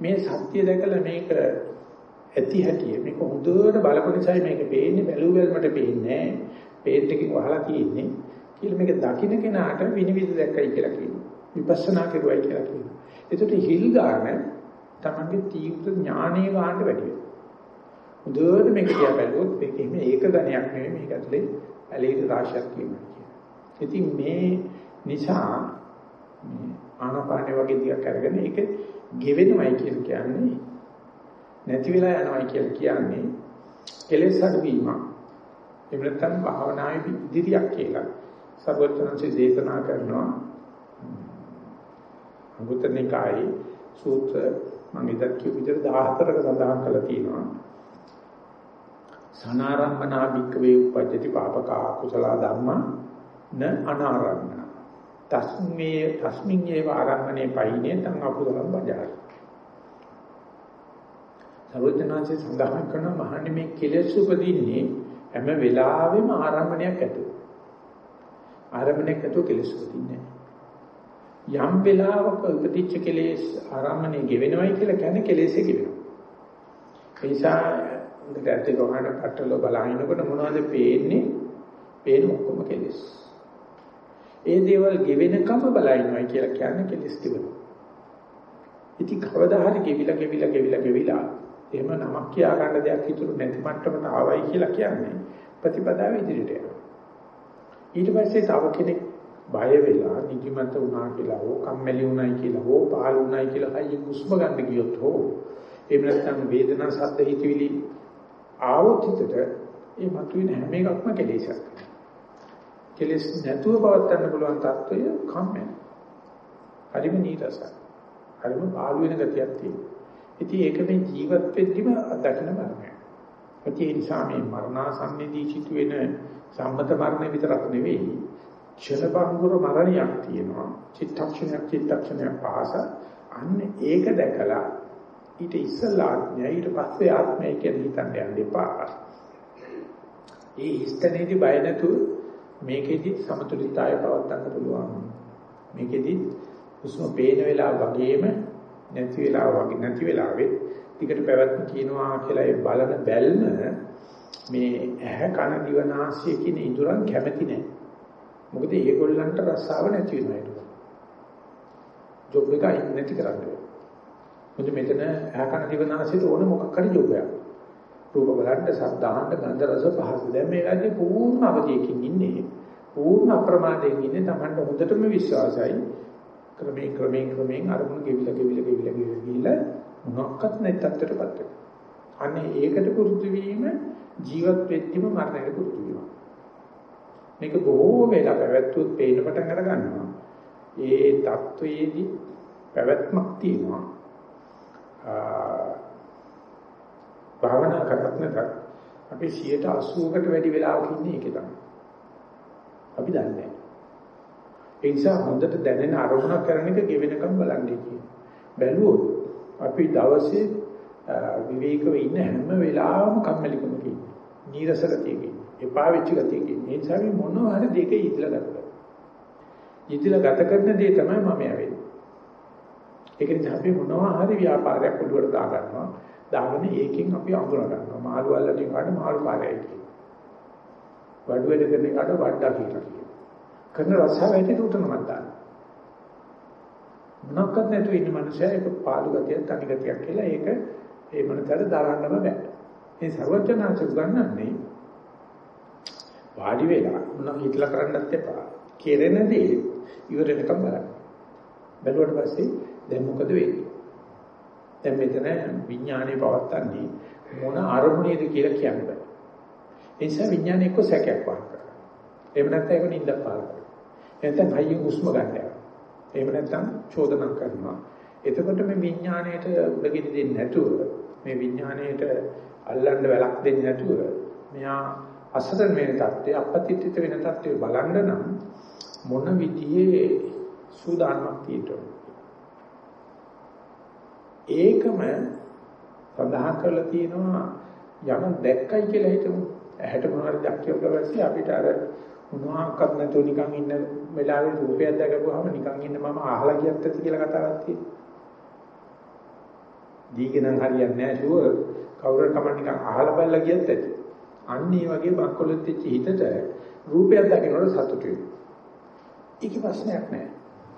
මේ සත්‍ය දැකලා මේක ඇති හැටිය මේක හොඳට බලපු නිසායි මේක පේන්නේ බැලු බැලමට පේන්නේ නැහැ. පේන්න එකකින් වහලා තියෙන්නේ කියලා මේක දකින්න කෙනාට විනිවිද දැක්කයි කියලා කියනවා. විපස්සනා කරුවයි කියලා කියනවා. ඒකට හිල් ගන්න තමන්ගේ තීව්‍ර ඥානීය ගන්න වැඩි වෙනවා. හොඳට මේක දිහා බැලුවොත් මේක එහෙම ඒක ධනයක් නෙවෙයි මේක ඇතුලේ ඇලීර රාශියක් කියනවා කියන්නේ. ඉතින් මේ නිසා මේ ආනාපාන වගේ දියක් අරගෙන ඒක ගෙවෙනවයි කියලා කියන්නේ නැති වෙලා යනවයි කියලා කියන්නේ කෙලෙස් අඩුවීමක්. එහෙම නැත්නම් භාවනාවේ ඉදිරියක් කියලා. සර්වඥාන්සේ දේශනා කරනවා අඟුතරනිකායේ සූත්‍ර මම ඉදත් කියු විදිහට 14ක සඳහන් කරලා තියෙනවා. සනාරම්මනා භික්කවේ උපජ්ජති පාපකා කුසල ධම්මා න අනාරම්මන. තස්මේ තස්මින් ඒව ආරම්මනේ පයින්නේ තං අකුසලම් බජාරි. සර්වඥාන්සේ සඳහන් කරන මහන්නේ මේ කෙලෙස් උපදින්නේ හැම වෙලාවෙම ආරම්මණයක් ඇතුව. ආරම්මණයක් ඇතුව කෙලෙස් උපදින්නේ යම් වෙලාවක උපදිච්ච කෙලෙස් ආරම්මණය ගෙවෙනවයි කියලා කියන්නේ කෙලෙස්ේ ගෙවෙනවා. ඒ නිසා හොඳට ඇත්තේ කොහොමද කට්ටල බලහිනකොට මොනවද පේන්නේ? පේන ඔක්කොම කෙලෙස්. ඒ දේවල් ගෙවෙනකම බලයින්වයි කියලා කියන්නේ කෙලෙස් තිබෙනවා. ඉතින් කවදා හරි ගෙවිලා ගෙවිලා ගෙවිලා ගෙවිලා එහෙම නමක් කියා ගන්න දෙයක් හිතුරු නැති මට්ටමට ආවයි කියලා කියන්නේ ප්‍රතිපදාව ඉදිරියට යනවා. ඊට පස්සේ තව කෙනෙක් බය වෙලා නිදිමත වුණා කියලා හෝ කම්මැලි වුණයි කියලා හෝ පහළ වුණයි කියලා හයිය හුස්ම ගන්න ගියොත් හෝ එහෙම නැත්නම් වේදනා සද්ද හිතවිලි ආවොත් හිතට ඒ මතුවෙන හැම එකක්ම කෙලෙසක්. කෙලෙස් නැතුව පවත්වන්න පුළුවන් තත්වය කම්මැලි. හරිම නීරසයි. හරිම පාළු වෙන ගතියක් තියෙනවා. ඉතින් ඒක මේ ජීවත් වෙද්දිම අත්දකින්න මරණය. ඒ නිසා මේ මරණාසන්නදී සිට වෙන සම්මත මරණ විතරක් නෙවෙයි ක්ෂණපංගුර මරණයක් තියෙනවා. චිත්තක්ෂණයක් චිත්තක්ෂණයක් පහස අන්න ඒක දැකලා ඊට ඉස්සලා ආත්මය ඊට පස්සේ ආත්මය කියන හිතන්න යන්න එපා. ඒ හිස්තනේදී බය නැතුව මේකෙදි සමතුලිතතාවය පවත්වන්න පුළුවන්. මේකෙදි හුස්ම පේන වෙලාව වගේම නැති වෙලාව වගේ නැති වෙලාවෙත් ටිකට පැවැත්ම කියනවා කියලා ඒ බලන බැල්ම මේ ඇහැ කන දිව නාසය කියන ඉඳුරන් කැමති නැහැ. මොකද ඒගොල්ලන්ට රසාව නැති වෙනවා ඒක. ජොබ් එක නැති කරන්නේ. මොකද මෙතන ඇහැ කන දිව නාසයට ඕන මොකක් හරි ජොබ් එකක්. රූප බලන්න, ශබ්ද අහන්න, ගන්ධ රස පහස. දැන් මේ රාජ්‍ය පූර්ණ අවධියකින් ඉන්නේ. පූර්ණ අප්‍රමාදයෙන් ඉන්නේ. Tamanට හොඳටම විශ්වාසයි. ක්‍රමයෙන් ක්‍රමයෙන් ක්‍රමයෙන් අරමුණු ගෙවිලා ගෙවිලා ගෙවිලා ගෙවිලා ගිහිල්ලා මොනක්වත් නැති තත්ත්වයටපත් වෙනවා. අනේ ඒකට පුරුදු වීම ජීවත් වෙද්දිම මරණයට පුරුදු වෙනවා. මේක බොහෝ වෙලා පැවැත්වුවොත් පේන පටන් අර ගන්නවා. ඒ தത്വයේදී පැවැත්මක් තියෙනවා. භාවනා කරත් නැතත් අපි 80කට වැඩි වෙලාවක ඉන්නේ ඒකේ තමයි. අපි දන්නේ ඒ නිසා හොඳට දැනෙන අරමුණක් කරන එක ගෙවෙනකම් බලන්නේ කියන. බැලුවොත් අපි දවසේ විවේකව ඉන්න හැම වෙලාවම කම්මැලිකම කියන්නේ. නීරස ගතියකින්. එපා වෙච්ච ගතියකින්. ඒ නිසා මේ මොනවා හරි දෙක ඉදලා ගත කරනවා. ඉදලා ගත කරන දේ තමයි මම යවෙන්නේ. ඒක නිසා අපි මොනවා හරි ව්‍යාපාරයක් ඔළුවට දා ගන්නවා. දාගෙන ඒකෙන් අපි අඳුර ගන්නවා. මාළු අල්ලන්නේ කාට මාළු කාර්යයි කියනවා. වඩු වැඩ කරන කාට වඩා කියලා කියනවා. කරන රසාව ඇටියට උතනමත් දාන්න. මොනක්වත් නැතුව ඉන්න මනුස්සයා ඒක පාළු ගතියක් තනි ගතියක් කියලා ඒක ඒ මනතර දරන්නම බෑ. ඒ ਸਰවඥාන්සේ උගන්වන්නේ වාඩි වෙලා මොන හිතලා කරන්නත් එපා. කෙරෙන දේ ඉවර වෙනකම් බලන්න. බැලුවට පස්සේ දැන් මොකද වෙන්නේ? දැන් මෙතන විඥානය පවත්තන්නේ මොන අරමුණේද කියලා කියන්න බෑ. ඒ නිසා විඥානය එක්ක සැකයක් පහළ කරනවා. එහෙම නැත්නම් ඒක නිින්දක් පහළ කරනවා. නැත්නම් හයිය හුස්ම ගන්නවා. එහෙම නැත්නම් චෝදනා කරනවා. එතකොට මේ විඥාණයට උඩගෙඩි දෙන්නේ නැතුව මේ විඥාණයට අල්ලන්න වැලක් දෙන්නේ නැතුව මෙයා අසරණ වෙන තත්ත්වය අපපතිත්‍ිත වෙන තත්ත්වය බලන්න නම් මොන විදිහේ සූදානමක් තියෙන්න ඒකම සඳහන් කරලා තියෙනවා යම දැක්කයි කියලා හිතමු ඇහැට මොනවාරි දැක්කේ පස්සේ අපිට අර මොනවාක්වත් නැතුව නිකන් ඉන්න වෙලාවේ රූපයක් දැකපුවාම නිකන් ඉන්න මම අහලා කියත් ඇති කියලා කතාවක් තියෙනවා. දීගෙන හරියන්නේ නැහැ ෂුවර් කවුරුර කම නිකන් අහලා බලලා කියත් ඇති. අන්න ඒ වගේ බක්කොලොත් වෙච්ච හිතට රූපයක් දකිනකොට සතුටු වෙනවා. ඒකේ ප්‍රශ්නයක් නැහැ.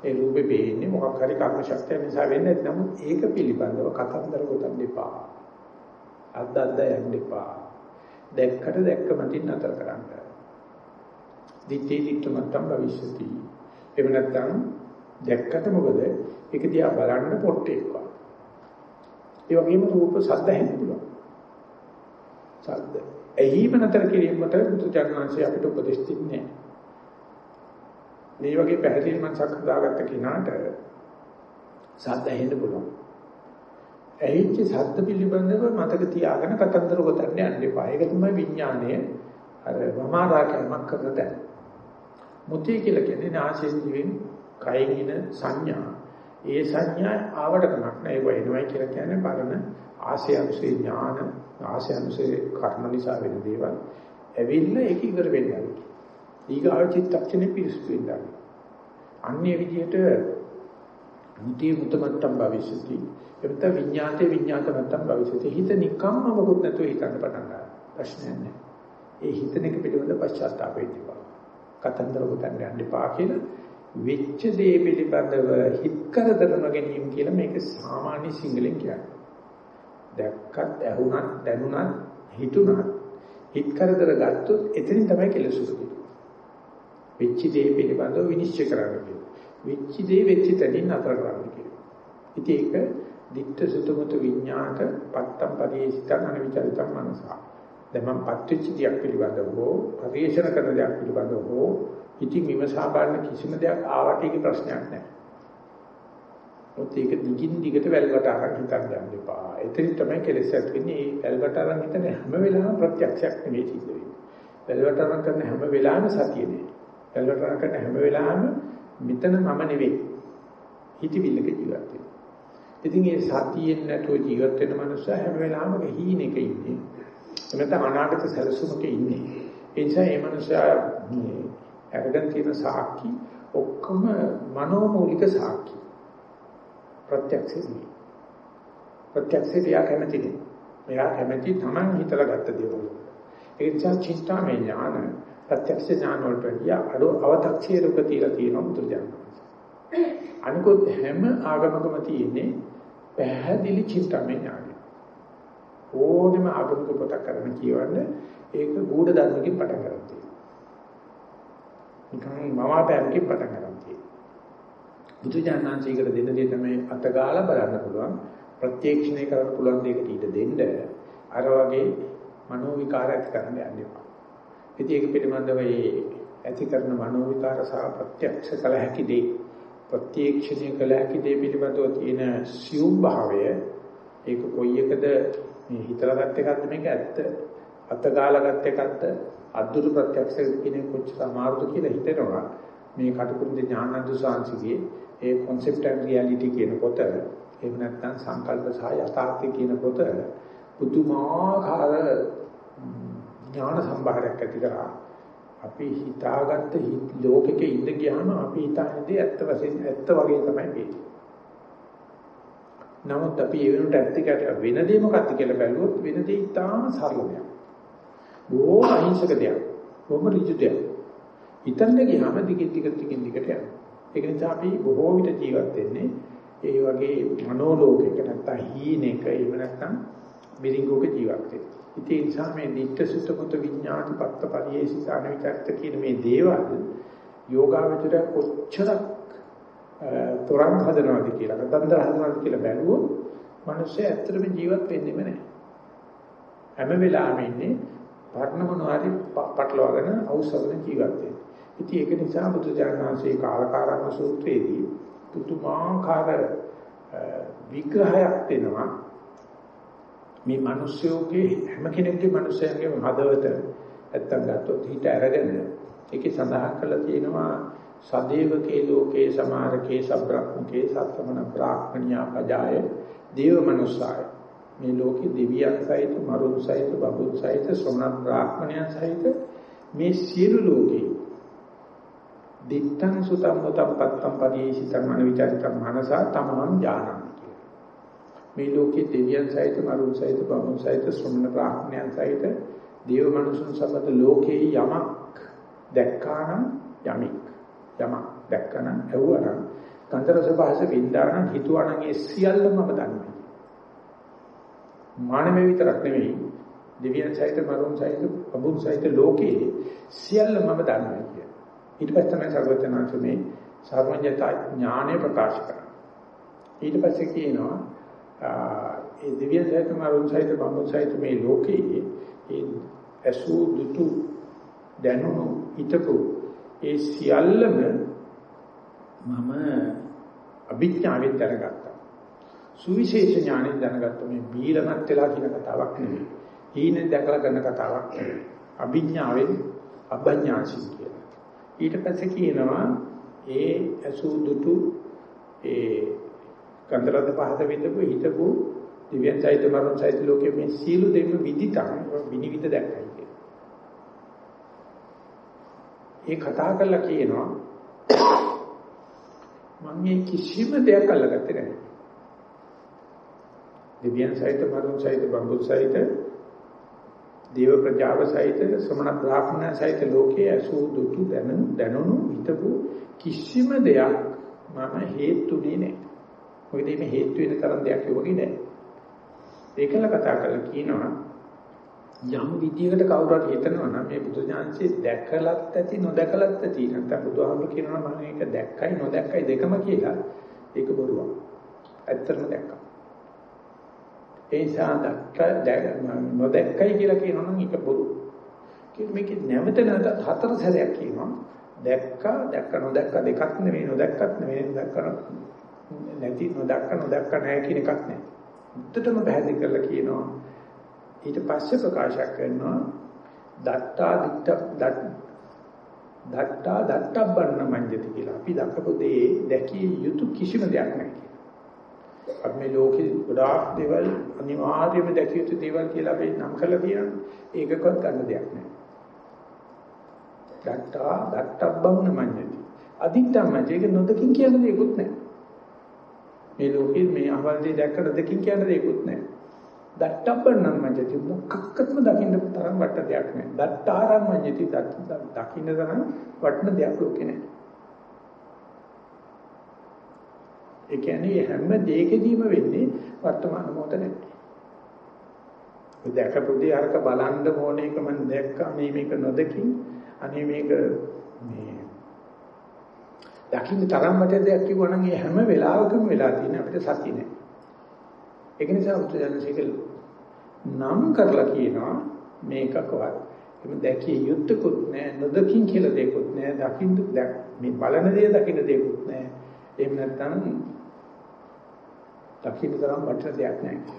ඒ රූපේ පේන්නේ මොකක් හරි කර්ම ශක්තිය නිසා වෙන්නේ නැත්නම් ඒක පිළිබඳව කතන්දර ගොතන්න එපා. අද්ද අද්ද යන්න එපා. දැක්කට දැක්ක මතින් නතර කරන්න. දිත්තේ දිට්ඨමත්තම් භවිෂ්‍යති. එහෙම නැත්නම් දැක්කට මොකද? ඒක දිහා බලන්න පොට්ටේක් වගේ. ඒ වගේම රූප සද්ද හෙන්න පුළුවන්. සද්ද. එහිම නතර කිරීමට බුදුචානන්සේ අපිට උපදෙස් දෙන්නේ මේ වගේ පැහැදිලි මනසක් හදාගත්ත කෙනාට සද්ද ඇහෙන්න පුළුවන්. ඇහිච්ච සද්ද පිළිබඳව මතක තියාගෙන කතන්දර ගොතන්න යන්න එපා. ඒක තමයි විඥානය අර වමාරාකමක් කරන තැන. මුතිය කියලා කියන්නේ නාසයෙන් දිවෙන් කයින් ඉන සංඥා. ඒ සංඥා ආවට කමක් නැහැ. ඒක වෙනවයි කියලා කියන්නේ බලන ආසය අනුසේ ඥාන ආසය අනුසේ කර්ම නිසා වෙන දේවල් ඇවිල්ලා ඒක ඉවර වෙනවා. ඊගාව චිත්තක්ෂණේ පිරිසුදු වෙනවා. අන්නේ විදිහට මුතිය මුතමත්තම් භවිෂති. එවිට විඤ්ඤාතේ විඤ්ඤාතමත්තම් භවිෂති. හිත නිකම්ම මොකුත් නැතුව හිතන්න පටන් ගන්නවා. ප්‍රශ්නයක් නැහැ. ඒ හිතන එක පිළිබඳ පශ්චාත්තාප වෙන්න කතන්දර ගොතන්න යන්න එපා කියලා වෙච්ච දේ පිළිබඳව හිත කරදර නොගැනීම කියලා මේක සාමාන්‍ය සිංහලෙන් කියන්නේ. දැක්කත් ඇහුණත් දැනුණත් හිතුණත් හිත කරදර ගත්තොත් එතනින් තමයි කෙලසුරු වෙච්ච දේ පිළිබඳව විනිශ්චය කරන්න කියනවා. වෙච්ච දේ වෙච්ච තැනින් නතර කරන්න කියනවා. ඉතින් ඒක ditta sutamutu විඥාත පත්තම් පරිේශිතං අනවිචරිතං මනසා. දැන් මම පත්‍විච්ච දියක් පිළිබඳව හෝ පරිේශන කරන දෙයක් පිළිබඳව හෝ ඉතින් විමසා බලන කිසිම දෙයක් ආවට ඒක ප්‍රශ්නයක් නැහැ. ඔත් ඒක දිගින් දිගට වැල්වට අරන් හිතන්න යන්න එපා. එතන තමයි කෙලෙස් ඇති වෙන්නේ. ඒ වැල්වට අරන් හිතන හැම වෙලාවෙම ප්‍රත්‍යක්ෂයක් නෙවෙයි සිද්ධ වෙන්නේ. වැල්වට අරන් කරන හැම වෙලාවෙම සතිය නෙවෙයි. වැල්වට අරන් කරන හැම වෙලාවෙම මෙතන මම නෙවෙයි. හිතවිල්ලක ජීවත් වෙනවා. ඉතින් මේ සතියෙන් නැතුව ජීවත් වෙන මනුස්සයා හැම වෙලාවෙම හීනෙක ඉන්නේ. එනත අනාගත සැලසුමක ඉන්නේ. ඒ නිසා මේ මනුස්සයා අරගෙන තියෙන සාක්ෂි ඔක්කොම මනෝමූලික සාක්ෂි. ප්‍රත්‍යක්ෂයි. ප්‍රත්‍යක්ෂය තියා කැමති නේ. මෙයා කැමති Taman හිතලා ගත්ත දේවල්. ඒ නිසා චින්තාමය ඥාන ප්‍රත්‍යක්ෂ ඥාන වලට ගියා අඩු අව탁සියරුක තියලා තියෙනවා මුතුජානක. අනිකොත් හැම ආගමකම තියෙන්නේ පැහැදිලි චින්තාමය ඥානය. ඕනෙම ආගමික පොතක් කරන්න කියවන්න ඒක ගුඪ ධර්මකින් පටන් ගන්නවා. නිකන් මවාපෑමකින් පටන් ගන්නවා කියන්නේ. බුදුජානනාංශයකට දෙන්න දේ තමයි අතගාලා බලන්න පුළුවන් ප්‍රත්‍යක්ෂණය කරන්න පුළුවන් දෙයකට ඊට දෙන්න අර වගේ මනෝ විකාර ඇති කරන්න යන්න එපා. ඉතින් ඒක පිළිබඳව මේ ඇති කරන මනෝ විකාර සහ ප්‍රත්‍යක්ෂ කළ හැකි දේ ප්‍රත්‍යක්ෂණය කළ හැකි දේ පිළිබඳව තියෙන සියුම් භාවය ඒක කොයි එකද මේ හිතලා ගත් එකක්ද මේක ඇත්ත? අතගාලා ගත් එකක්ද? අද්දුරු ප්‍රත්‍යක්ෂ කියන කොච්චර අමාරුද කියලා හිතෙනවා. මේ කටුකුරුන්ගේ ඥානන්ද සාංශිකේ ඒ concept and reality කියන පොත එහෙම නැත්නම් සංකල්ප සහ යථාර්ථය කියන පොත පුදුමාකාර ඥාන සම්භාරයක් ඇති කරා. අපි හිතාගත්ත ලෝකෙක ඉඳ ගියාම අපි හිතන්නේ ඇත්ත වශයෙන් ඇත්ත වගේ තමයි වෙන්නේ. නමුත් අපි ඒ වෙනුවට ඇත්ත වෙන දේ මොකක්ද කියලා බැලුවොත් වෙන දේ ඉතාම සරල දෙයක්. බොහොම අහිංසක දෙයක්. බොහොම ඍජු දෙයක්. හිතන්න ගියාම දිගින් දිගට දිගින් දිගට යනවා. ඒක නිසා අපි බොහෝ විට ජීවත් වෙන්නේ ඒ වගේ මනෝලෝකයක නැත්තම් හීනෙක එහෙම නැත්තම් මිරිඟුක ජීවත් වෙන්නේ. ඉතින් ඒ නිසා මේ නිත්‍ය සුතමත විඥාති පත්ත පරියේසිකාන විචක්ත කියන මේ දේවල් යෝගාවචර කොච්චරක් තොරන් හදනවද කියලා, දන්දර හදනවද කියලා බැලුවොත් මිනිස්සු ඇත්තටම ජීවත් වෙන්නේම නැහැ. හැම වෙලාවෙම ඉන්නේ පරණ මොනවාරි පටලවාගෙන අවශ්‍යවන ජීවත් වෙන්නේ. ඉතින් ඒක නිසා බුදුජානනාංශයේ කාලකාරණ සූත්‍රයේදී පුදුමාකාර විග්‍රහයක් දෙනවා මේ මිනිස්යෝගේ හැම කෙනෙකුගේ මිනිස්යන්ගේ හදවත නැත්තම් ගත්තොත් හිත අරගෙන ඒකේ සඳහන් කරලා තියෙනවා සදේවකේ ලෝකේ සමාරකේ සබ්‍රහ්මකේ සත්සමන බ්‍රාහ්මණියා පජාය දේව මනුස්සාය. මේ ලෝකේ දෙවියන් සහිත මරුන් සහිත බබුන් සහිත ශ්‍රමණ බ්‍රාහ්මණයන් සහිත මේ සියලු ලෝකේ දිත්තං සුතං මුතං පත්තං පරිේශිතං අනවිචාරිතං මනසා තමං ඥානං මේ ලෝකේ දෙවියන් සහිත මරුන් සහිත බමුණු සහිත ශ්‍රමණ බ්‍රාහ්මණයන් සහිත දේව මනුෂ්‍යන් සමග ලෝකේ යමක් දැක්කානම් යමික්. යමක් දැක්කනම් ඇහුවනම් කන්දරස භාෂ වින්දානම් හිතුවනම් ඒ සියල්ලම මම දන්නවා මානමය විතරක් නෙවෙයි දෙවියන් සහිත මරුන් සහිත බමුණු සහිත ලෝකේ සියල්ලම මම දන්නවා කිය. ඊට පස්සේ තමයි සර්වඥාන්ස මේ සර්වඥතා ඥානය ප්‍රකාශ කරන්නේ. ඊට පස්සේ කියනවා ඒ දිව්‍ය සහිත මරුන් සහිත බඹුන් සහිත මේ ලෝකයේ ඒ අසු දුතු දැනුණු හිතපු ඒ සියල්ලම මම අභිඥාවෙන් දැනගත්තා. සුවිශේෂ ඥාණයෙන් දැනගත්ත මේ බීරමත් වෙලා කියන කතාවක් නෙවෙයි. ඊනේ දැකලා කරන කතාවක් නෙවෙයි. අභිඥාවෙන් අභඥාසී කියලා. ඊට පස්සේ කියනවා ඒ අසු දුතු ඒ කන්දරද පහත විඳපු හිතපු දිව්‍යන් සහිත මරණ සහිත ලෝකයේ මේ සීල දෙන්න විදිතම විනිවිද දැක්කයි කියන්නේ. ඒ කතා කරලා කියනවා මම මේ කිසිම දෙයක් අල්ලගත්තේ නැහැ. දිව්‍යන් සහිත මරණ සහිත බඹු සහිත දේව ප්‍රජාව සහිත ශ්‍රමණ බ්‍රාහ්මණ සහිත ලෝකයේ අසූ දුතු දැනුණු දැනුණු හිතපු කිසිම දෙයක් මම හේතුුනේ නැහැ. මොකද මේ හේතු වෙන තරම් දෙයක් යෝගී නැහැ. ඒකල කතා කරලා කියනවා යම් විදියකට කවුරු හරි හිතනවා නම් මේ බුදු ඥානසේ දැකලත් ඇති නොදැකලත් ඇති නැත්නම් බුදුහාමුදුරු කියනවා මම මේක දැක්කයි නොදැක්කයි දෙකම කියලා ඒක බොරුවක්. ඇත්තටම දැක්කා. ඒ නිසා දැක්ක නොදැක්කයි කියලා කියනවා නම් ඒක බොරු. කිව්ව මේක නැවත නැවත හතර සැරයක් කියනවා. දැක්කා දැක්ක නොදැක්ක දෙකක් නෙවෙයි නොදැක්කත් නෙවෙයි දැක්කන නැති නොදක්ක නොදක්ක නැහැ කියන එකක් නැහැ. උත්තරම පැහැදිලි කරලා කියනවා. ඊට පස්සේ ප්‍රකාශ කරනවා දත්තා දිට්ඨ දත්තා දත්තබ්බන්න මඤ්ඤති කියලා. අපි දක්වපු දේ දැකිය යුතු කිසිම දෙයක් නැහැ කියලා. අපි මේ ලෝකේ ගොඩාක් දේවල් අනිවාර්යයෙන්ම දැකිය යුතු දේවල් කියලා අපි නම් කරලා තියෙනවා. ඒකකවත් ගන්න දෙයක් නැහැ. දත්තා දත්තබ්බන්න මඤ්ඤති. අදිත්තම් මැජේක නොදකින් කියන දේකුත් නැහැ. මේ ලෝකේ මේ අහවල් දේ දැක්කට දෙකින් කියන දේකුත් නැහැ. දට්ටබ්බනම් මඤ්ඤති මොකක්කත්ම දකින්න තරම් වට දෙයක් නැහැ. දට්ටාරම් මඤ්ඤති දකින්න තරම් වටන දෙයක් ලෝකේ නැහැ. ඒ කියන්නේ හැම දෙයකදීම වෙන්නේ වර්තමාන මොහොත නැහැ. ඔය දැකපු දේ අරක බලන්න ඕනේ එක මම දැක්කා මේ මේක නොදකින් අනේ මේක මේ දකින්න තරම් මට දෙයක් කිව්වනම් ඒ හැම වෙලාවකම වෙලා තියෙන අපිට සතිය නැහැ. ඒක නිසා උත්තරජනසික නම් කරලා කියනවා මේකකවත් එමෙ දැකිය යුත්තකුත් නැහැ නොදකින් කියලා දෙයක්කුත් නැහැ දකින්න මේ බලන දේ දකින්න දෙයක්කුත් නැහැ. එහෙම නැත්නම් දකින්න තරම් වටින දෙයක් නැහැ.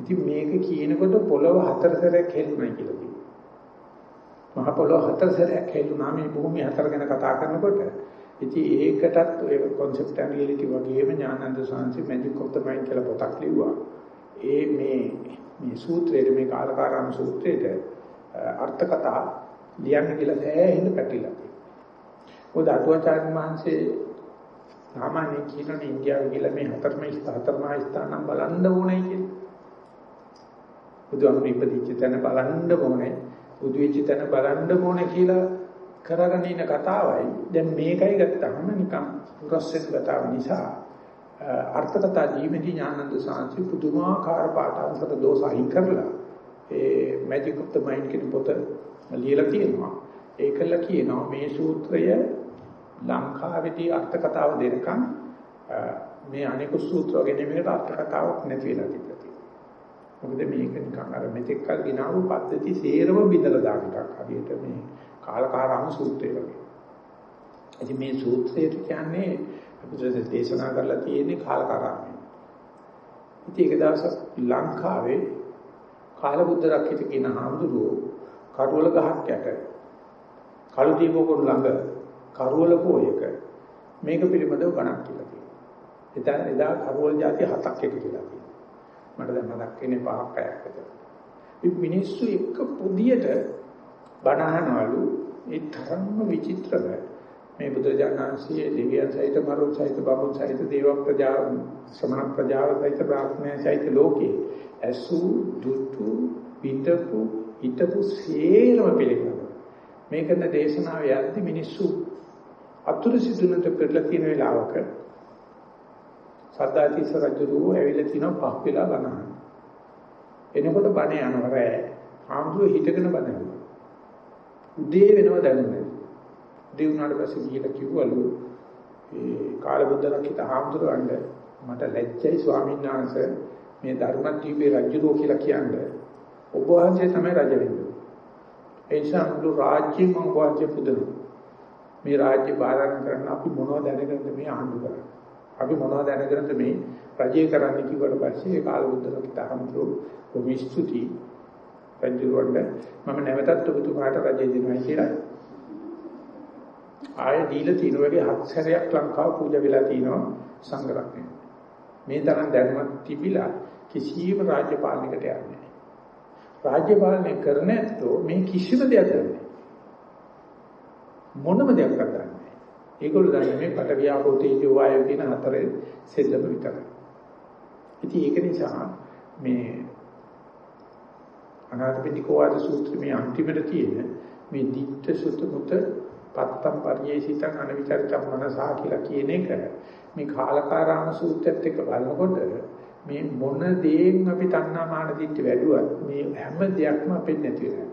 ඉතින් මේක කියනකොට පොළව හතර සැරයක් හෙල්ුණා කියලා කියනවා. මහ පොළොව හතර සැරයක් හෙල්ලුණා මේ භූමිය හතර ගැන කතා කරනකොට. ඉතින් ඒකටත් ඔය concept and reality වගේම Gnananda සාංශි magic of the mind කියලා පොතක් ලිව්වා. ඒ මේ මේ සූත්‍රයේ මේ කාලකාරාම සූත්‍රයේ අර්ථ කතා ලියන්න කියලා සෑහෙන පැටලිලා තියෙනවා. මොකද අටුවාචාර්ය මහන්සේ සාමාන්‍ය කියන ඉන්දියාවේ කියලා මේ හතරම හතරම ස්ථානම් බලන්න ඕනේ කියලා. බුදුහාමුදුරු ඉපදිච්ච තැන බලන්න ඕනේ. බුදු වෙච්ච තැන බලන්න ඕනේ කියලා කරගෙන ඉන කතාවයි. දැන් මේකයි ගත්තාම නිකන් පුරස්සෙන් කතාව නිසා අර්ථ කතා ජීවිතී ඥානන්ද සාංශි පුදුමාකාර පාඨාන්තර දෝෂ අයින් කරලා ඒ magic of the mind කියන පොත ලියලා තියෙනවා. ඒකල කියනවා මේ සූත්‍රය ලංකාවේදී අර්ථ කතාව දෙනකම් මේ අනිකුත් සූත්‍ර වගේ නෙමෙයි අර්ථ කතාවක් නැති වෙලා තිබෙනවා මොකද මේක නිකන් අර මෙතෙක් කල් ගినాවු පද්ධති සේරම බිඳලා දාන එකක්. හරියට මේ කාලකාරාම සූත්‍රය වගේ. ඉතින් මේ සූත්‍රය කියන්නේ අපිට දේශනා කරලා තියෙන්නේ කාලකාරාමය. ඉතින් ඒක දවසක් ලංකාවේ කාලබුද්ධ රක්කිත කියන හාමුදුරුවෝ කරුවල ගහක් යට කළු දීපෝකුරු ළඟ කරුවල පොයක මේක පිළිබඳව ගණන් කියලා තියෙනවා. එදා එදා කරුවල જાති හතක් එකතු වෙලා තියෙනවා. මට දැන් මතක් වෙන්නේ පහක් අයක් විතර. මේ මිනිස්සු එක පොදියට බණහනවලු ඒ තරම්ම විචිත්‍රව මේ බුදුරජාණන්සේ දෙවියන් සහිත මරුන් සහිත බඹුන් සහිත දේව ප්‍රජා ශ්‍රමණ ප්‍රජාව සහිත බ්‍රාහ්මණයන් සහිත ලෝකේ ඇසු දුටු පිටපු හිටපු සේරම පිළිගන්න මේ කරන දේශනාව යද්දි මිනිස්සු අතුරු සිදුනට පෙරලා තියෙන වෙලාවක සද්දාතිස්ස රජුරෝ ඇවිල්ලා තිනවා පහ වෙලා බණහන. එනකොට බණ යනවා රෑ. ආම්දුව හිටගෙන බණනවා. උදේ වෙනව දැනුනේ. උදේ වුණාට පස්සේ ගිහලා කිව්වලු ඒ කාලබුද්ධ රකිත ආම්දුරවන්න මට ලැජ්ජයි ස්වාමීන් වහන්සේ මේ ධර්මදීපේ රජුරෝ කියලා කියන්නේ ඔබ වහන්සේ තමයි රජ වෙන්නේ. ඒ නිසා මුළු රාජ්‍යෙම ඔබ වහන්සේ පුදනවා. මේ රාජ්‍ය බාරගන්න කරන්න අපි මොනවද දැනගන්නද මේ ආණ්ඩු කරන්නේ. අපි මොනවද දැනගන්නද මේ රජය කරන්න කිව්වට පස්සේ ඒ කාලබුද්ධ කිතාමතු කොහොම ස්තුති රජුරවන්න මම නැවතත් ඔබතුමාට රජය දෙනවා කියලා ආය දීලා තියෙන වගේ හත් සැරයක් ලංකාව පූජා වෙලා තිනවා සංගරක්නේ. මේ තරම් දැනුමක් තිබිලා කිසියම් රාජ්‍ය පාලනයකට යන්නේ නැහැ. රාජ්‍ය පාලනය කරන ඇත්තෝ මේ කිසිම දෙයක් දන්නේ මොනම දෙයක් කරන්නේ නැහැ. ඒගොල්ලෝ දන්නේ මේ පට වියාපෝ තේජෝ වායෝ කියන හතරේ සෙල්ලම විතරයි. ඉතින් ඒක නිසා මේ අනාථපිණ්ඩිකෝවාද සූත්‍රයේ මේ අන්තිමට තියෙන මේ ditta sutta mutta පත්තම් පරියේසිතං අනවිචරිතං මනසා කියලා කියන එක මේ කාලකාරාම සූත්‍රයත් එක්ක බලනකොට මේ මොන දේෙන් අපි තණ්හා මාන දිට්ඨි වැඩුවත් මේ හැම දෙයක්ම අපෙන් නැති වෙනවා.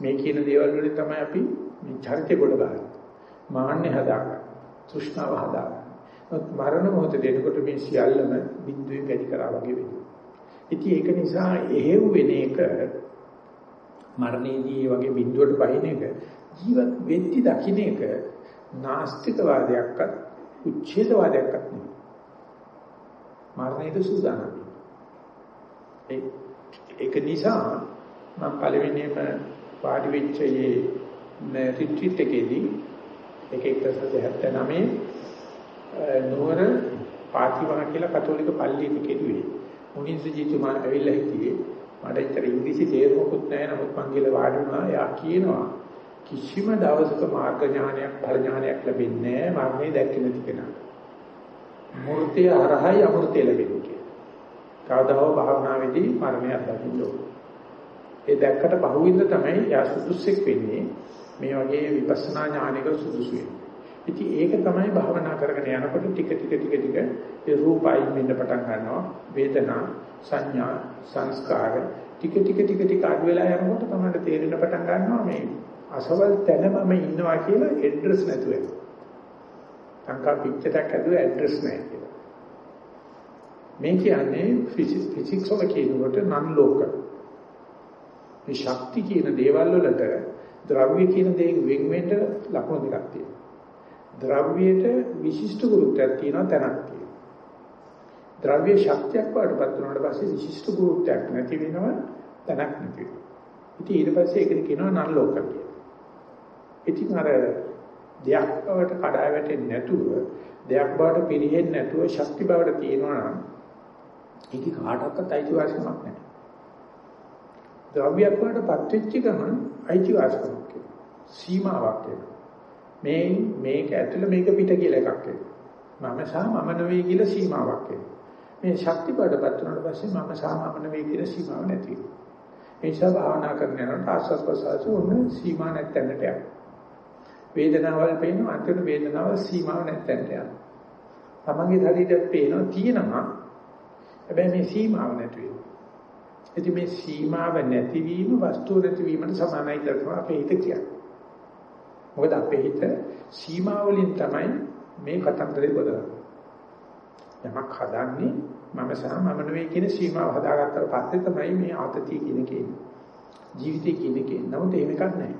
මේ කියන දේවල් වලින් තමයි අපි මේ චරිතය කොට ගන්න. මාන්නේ හදාගන්න. තෘෂ්ණාව හදාගන්න. මරණ මොහොතේ දෙනකොට මේ සියල්ලම බිඳුවේ වැඩි කරා වගේ වෙනවා. ඉතින් ඒක නිසා එහෙව් වෙන එක මරණයේදී වගේ බිඳුවට බහින එක ජීවත් වෙද්දි දකින්න එක නාස්තිකවාදයක්වත් උච්ඡේදවාදයක්වත් නෙවෙයි. මරණයට සූදානම් ඒක නිසා මම පළවෙනිම වාඩි වෙච්ච මේ රිට්‍රීට් එකේදී 1979 නුවර පාතිවහ කියලා කතෝලික පල්ලියක කෙරුවේ. මුනිසිජිතුමා ඇවිල්ලා හිටියේ මට ඇත්තට ඉංග්‍රීසි තේරුමකුත් නැහැ නමුත් මං ගිහලා වාඩි වුණා. එයා කියනවා කිසිම දවසක මාර්ග ඥානයක් ඵල ඥානයක් ලැබෙන්නේ නැහැ මරණය දැක්කේ නැති කෙනා. මූර්තිය අරහයි අමෘතය ලැබෙන්නේ කියලා. කවදාව භාවනාවේදී මරණය අත්දකින්න ඕන. ඒ දැක්කට පහුවින්ද තමයි යා සුදුස්සෙක් වෙන්නේ මේ වගේ විපස්සනා ඥානයක සුදුසු වෙන්නේ. ඉතින් ඒක තමයි භාවනා කරගෙන යනකොට ටික ටික ටික ටික ඒ රූපයි මෙන්න පටන් ගන්නවා වේදනා සංඥා සංස්කාර ටික ටික ටික ටික අඩු වෙලා යනකොට තමයි තේරෙන්න පටන් ගන්නවා මේ අසවල් තැනම ඉන්නවා කියලා ඇඩ්‍රස් නැතුව වෙනවා. සංකා පිටටක් ඇදුව ඇඩ්‍රස් නැහැ කියලා. මේ කියන්නේ ෆිසික්ස් වල කියනකොට නන් ලෝක. මේ ශක්ති කියන දේවල් වලට ද්‍රව්‍ය කියන දේෙන් වෙන් වෙන්න ලක්ෂණ දෙකක් තියෙනවා. ද්‍රව්‍යයට විශිෂ්ට ගුරුත්වයක් තියෙනවා තැනක් තියෙනවා. ද්‍රව්‍ය ශක්තියක් වඩපත් වුණාට පස්සේ විශිෂ්ට ගුරුත්වයක් නැති වෙනවා තැනක් නැති වෙනවා. ඉතින් ඊට පස්සේ ඒකට කියනවා නන් ලෝක කියලා. ඉතින් අර දෙයක් බවට කඩා වැටෙන්නේ නැතුව දෙයක් බවට පිරෙන්නේ නැතුව ශක්ති බවට තියෙනවා නම් ඒක කාටවත් අයිතිවාසිකමක් නැහැ. ද්‍රව්‍යයක් වලටපත් වෙච්ච ගමන් අයිතිවාසිකමක් කියනවා. සීමාවක් කියනවා. මේ මේක ඇතුළ මේක පිට කියලා එකක් කියනවා. මම සහ මම නෙවෙයි කියලා සීමාවක් කියනවා. මේ ශක්ති බඩපත් වුණාට පස්සේ මම සහ මම නෙවෙයි කියලා සීමාව නැති වෙනවා. ඒ නිසා භාවනා කරන යනකොට ආස්වාද ප්‍රසආස උන්න සීමා නැත්තැනට යනවා. වේදනාවල් පේනවා අන්තිම වේදනාව සීමාව නැත්තැනට යනවා. තමන්ගේ ශරීරයක් පේනවා තියෙනවා. හැබැයි මේ සීමාව නැති වෙනවා. ඉතින් මේ සීමාව නැතිවීම වස්තු නැතිවීමට සමානයි කියලා අපේ හිත කියන්නේ. මොකද අපේ හිත සීමාවලින් තමයි මේ කතන්දරේ ගොඩනගන්නේ. යමක් හදන්නේ මම සහ මම නෙවෙයි කියන සීමාව හදාගත්තට පස්සේ තමයි මේ ආතතිය කියන කෙන්නේ. ජීවිතය කියන කෙන්නේ. නමුත් එහෙම එකක් නැහැ.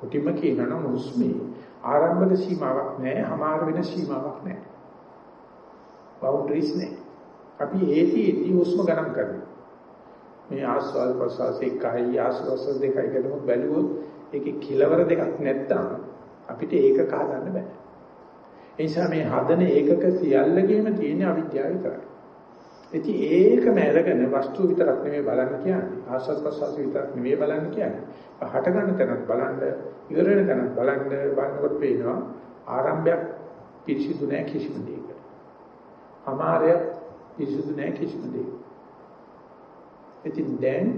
කොටිම කියනනම් හුස්මේ ආරම්භක සීමාවක් නැහැ, හමාර වෙන සීමාවක් නැහැ. බවුන්ඩරිස් නැහැ. අපි ඒකෙදී හුස්ම ගණන් කරනවා. මේ ආස්වාද ප්‍රසවාස එකයි ආස්වාස දෙකයි කියනකොට බැලුවොත් ඒකේ කිලවර දෙකක් නැත්තම් අපිට ඒක කහදන්න බෑ. ඒ නිසා මේ හදන ඒකක සියල්ලගේම තියෙන අවිද්‍යාව විතරයි. ඉතින් ඒකම අරගෙන වස්තු විතරක් නෙමෙයි බලන්න කියන්නේ. ආස්වාද ප්‍රසවාස විතරක් නෙමෙයි බලන්න කියන්නේ. හට ගන්න තැනත් බලන්න, ඉවර වෙන තැනත් බලන්න බලනකොට පේනවා ආරම්භයක් පිරිසිදු නැහැ කිසිම දෙයකට. අමාරය පිරිසිදු නැහැ කිසිම දෙයකට. ඉතින් දැන්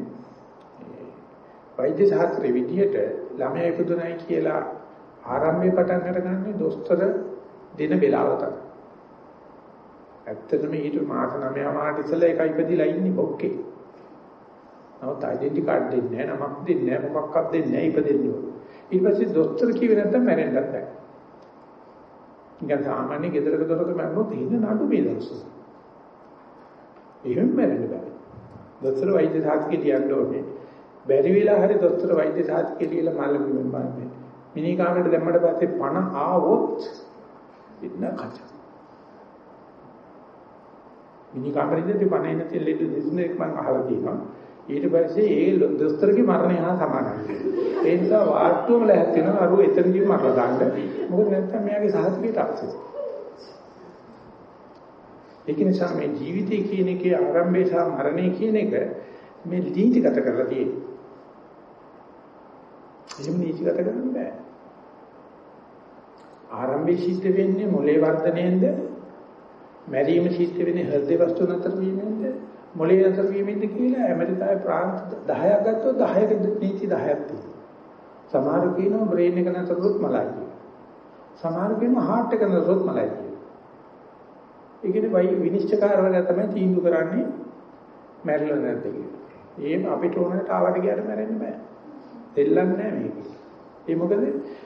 වෛද්‍ය ශාස්ත්‍රයේ විදියට ළමයා ඉපදුණයි කියලා ආරම්භයේ පටන් අරගන්නේ දොස්තර දින වේලාව තමයි. ඇත්තටම ඊට මාස 9 මාට ඉස්සෙල්ලා එකයි ඉපදිලා ඉන්නේ බොක්කේ. නමුත් ඩෙන්ටි කාඩ් දෙන්නේ නැහැ, නමක් දෙන්නේ නැහැ, මොකක්වත් දෙන්නේ නැහැ ඉපදෙන්නේ. ඊට පස්සේ දොස්තර කිව්වේ නැත්තම් මැරෙන්නත් බෑ. නිකන් සාමාන්‍ය ගෙදරක දොරක මැරුණොත් හින නඩු මේ දවස්වල. එහෙම මැරෙන්න බෑ. දොස්තර වෛද්‍ය සාධකේ ලියන්න ඕනේ. බැරි වෙලා හරි දොස්තර වෛද්‍ය සාධකේ ලියලා මල් මන්නේ. මිනි කාමරේට දැම්මට පස්සේ පණ ආවොත් ඉන්න කච. මිනි කාමරේදී පණ එන තෙල් ලෙඩ දෙන්නේ මම අහලා තියෙනවා. ඊට පස්සේ ඒ දොස්තරගේ මරණය හා සමානයි. ඒ නිසා වාට්ටුවම ලැහත් වෙනවා අරුව එතනදී මරලා දාන්න. මොකද නැත්නම් මෙයාගේ සහතිකයට අවශ්‍යයි. ඒක නිසා මේ ජීවිතය කියන එකේ ආරම්භය සහ මරණය කියන එක මේ නීතිගත කරලා තියෙන්නේ. එහෙම නීතිගත කරන්න බෑ. ආරම්භය සිද්ධ වෙන්නේ මොලේ වර්ධනයෙන්ද? මැරීම සිද්ධ වෙන්නේ හෘද වස්තු නතර වීමෙන්ද? මොලේ නතර වීමෙන්ද කියලා ඇමරිකාවේ ප්‍රාන්ත 10ක් ගත්තොත් 10ක නීති 10ක් තියෙනවා. සමහර කියනවා බ්‍රේන් එක නතරොත් මලයි කියලා. සමහර කියනවා හાર્ට් එක නතරොත් මලයි කියලා. ඒකනේ වයි විනිශ්චයකාරවරයා තමයි තීන්දුව කරන්නේ මැරිලා නැද්ද කියලා. ඒක අපිට ඕනකට ආවට ගියාට මැරෙන්න බෑ. දෙල්ලන්නේ නැහැ මේක. ඒ මොකද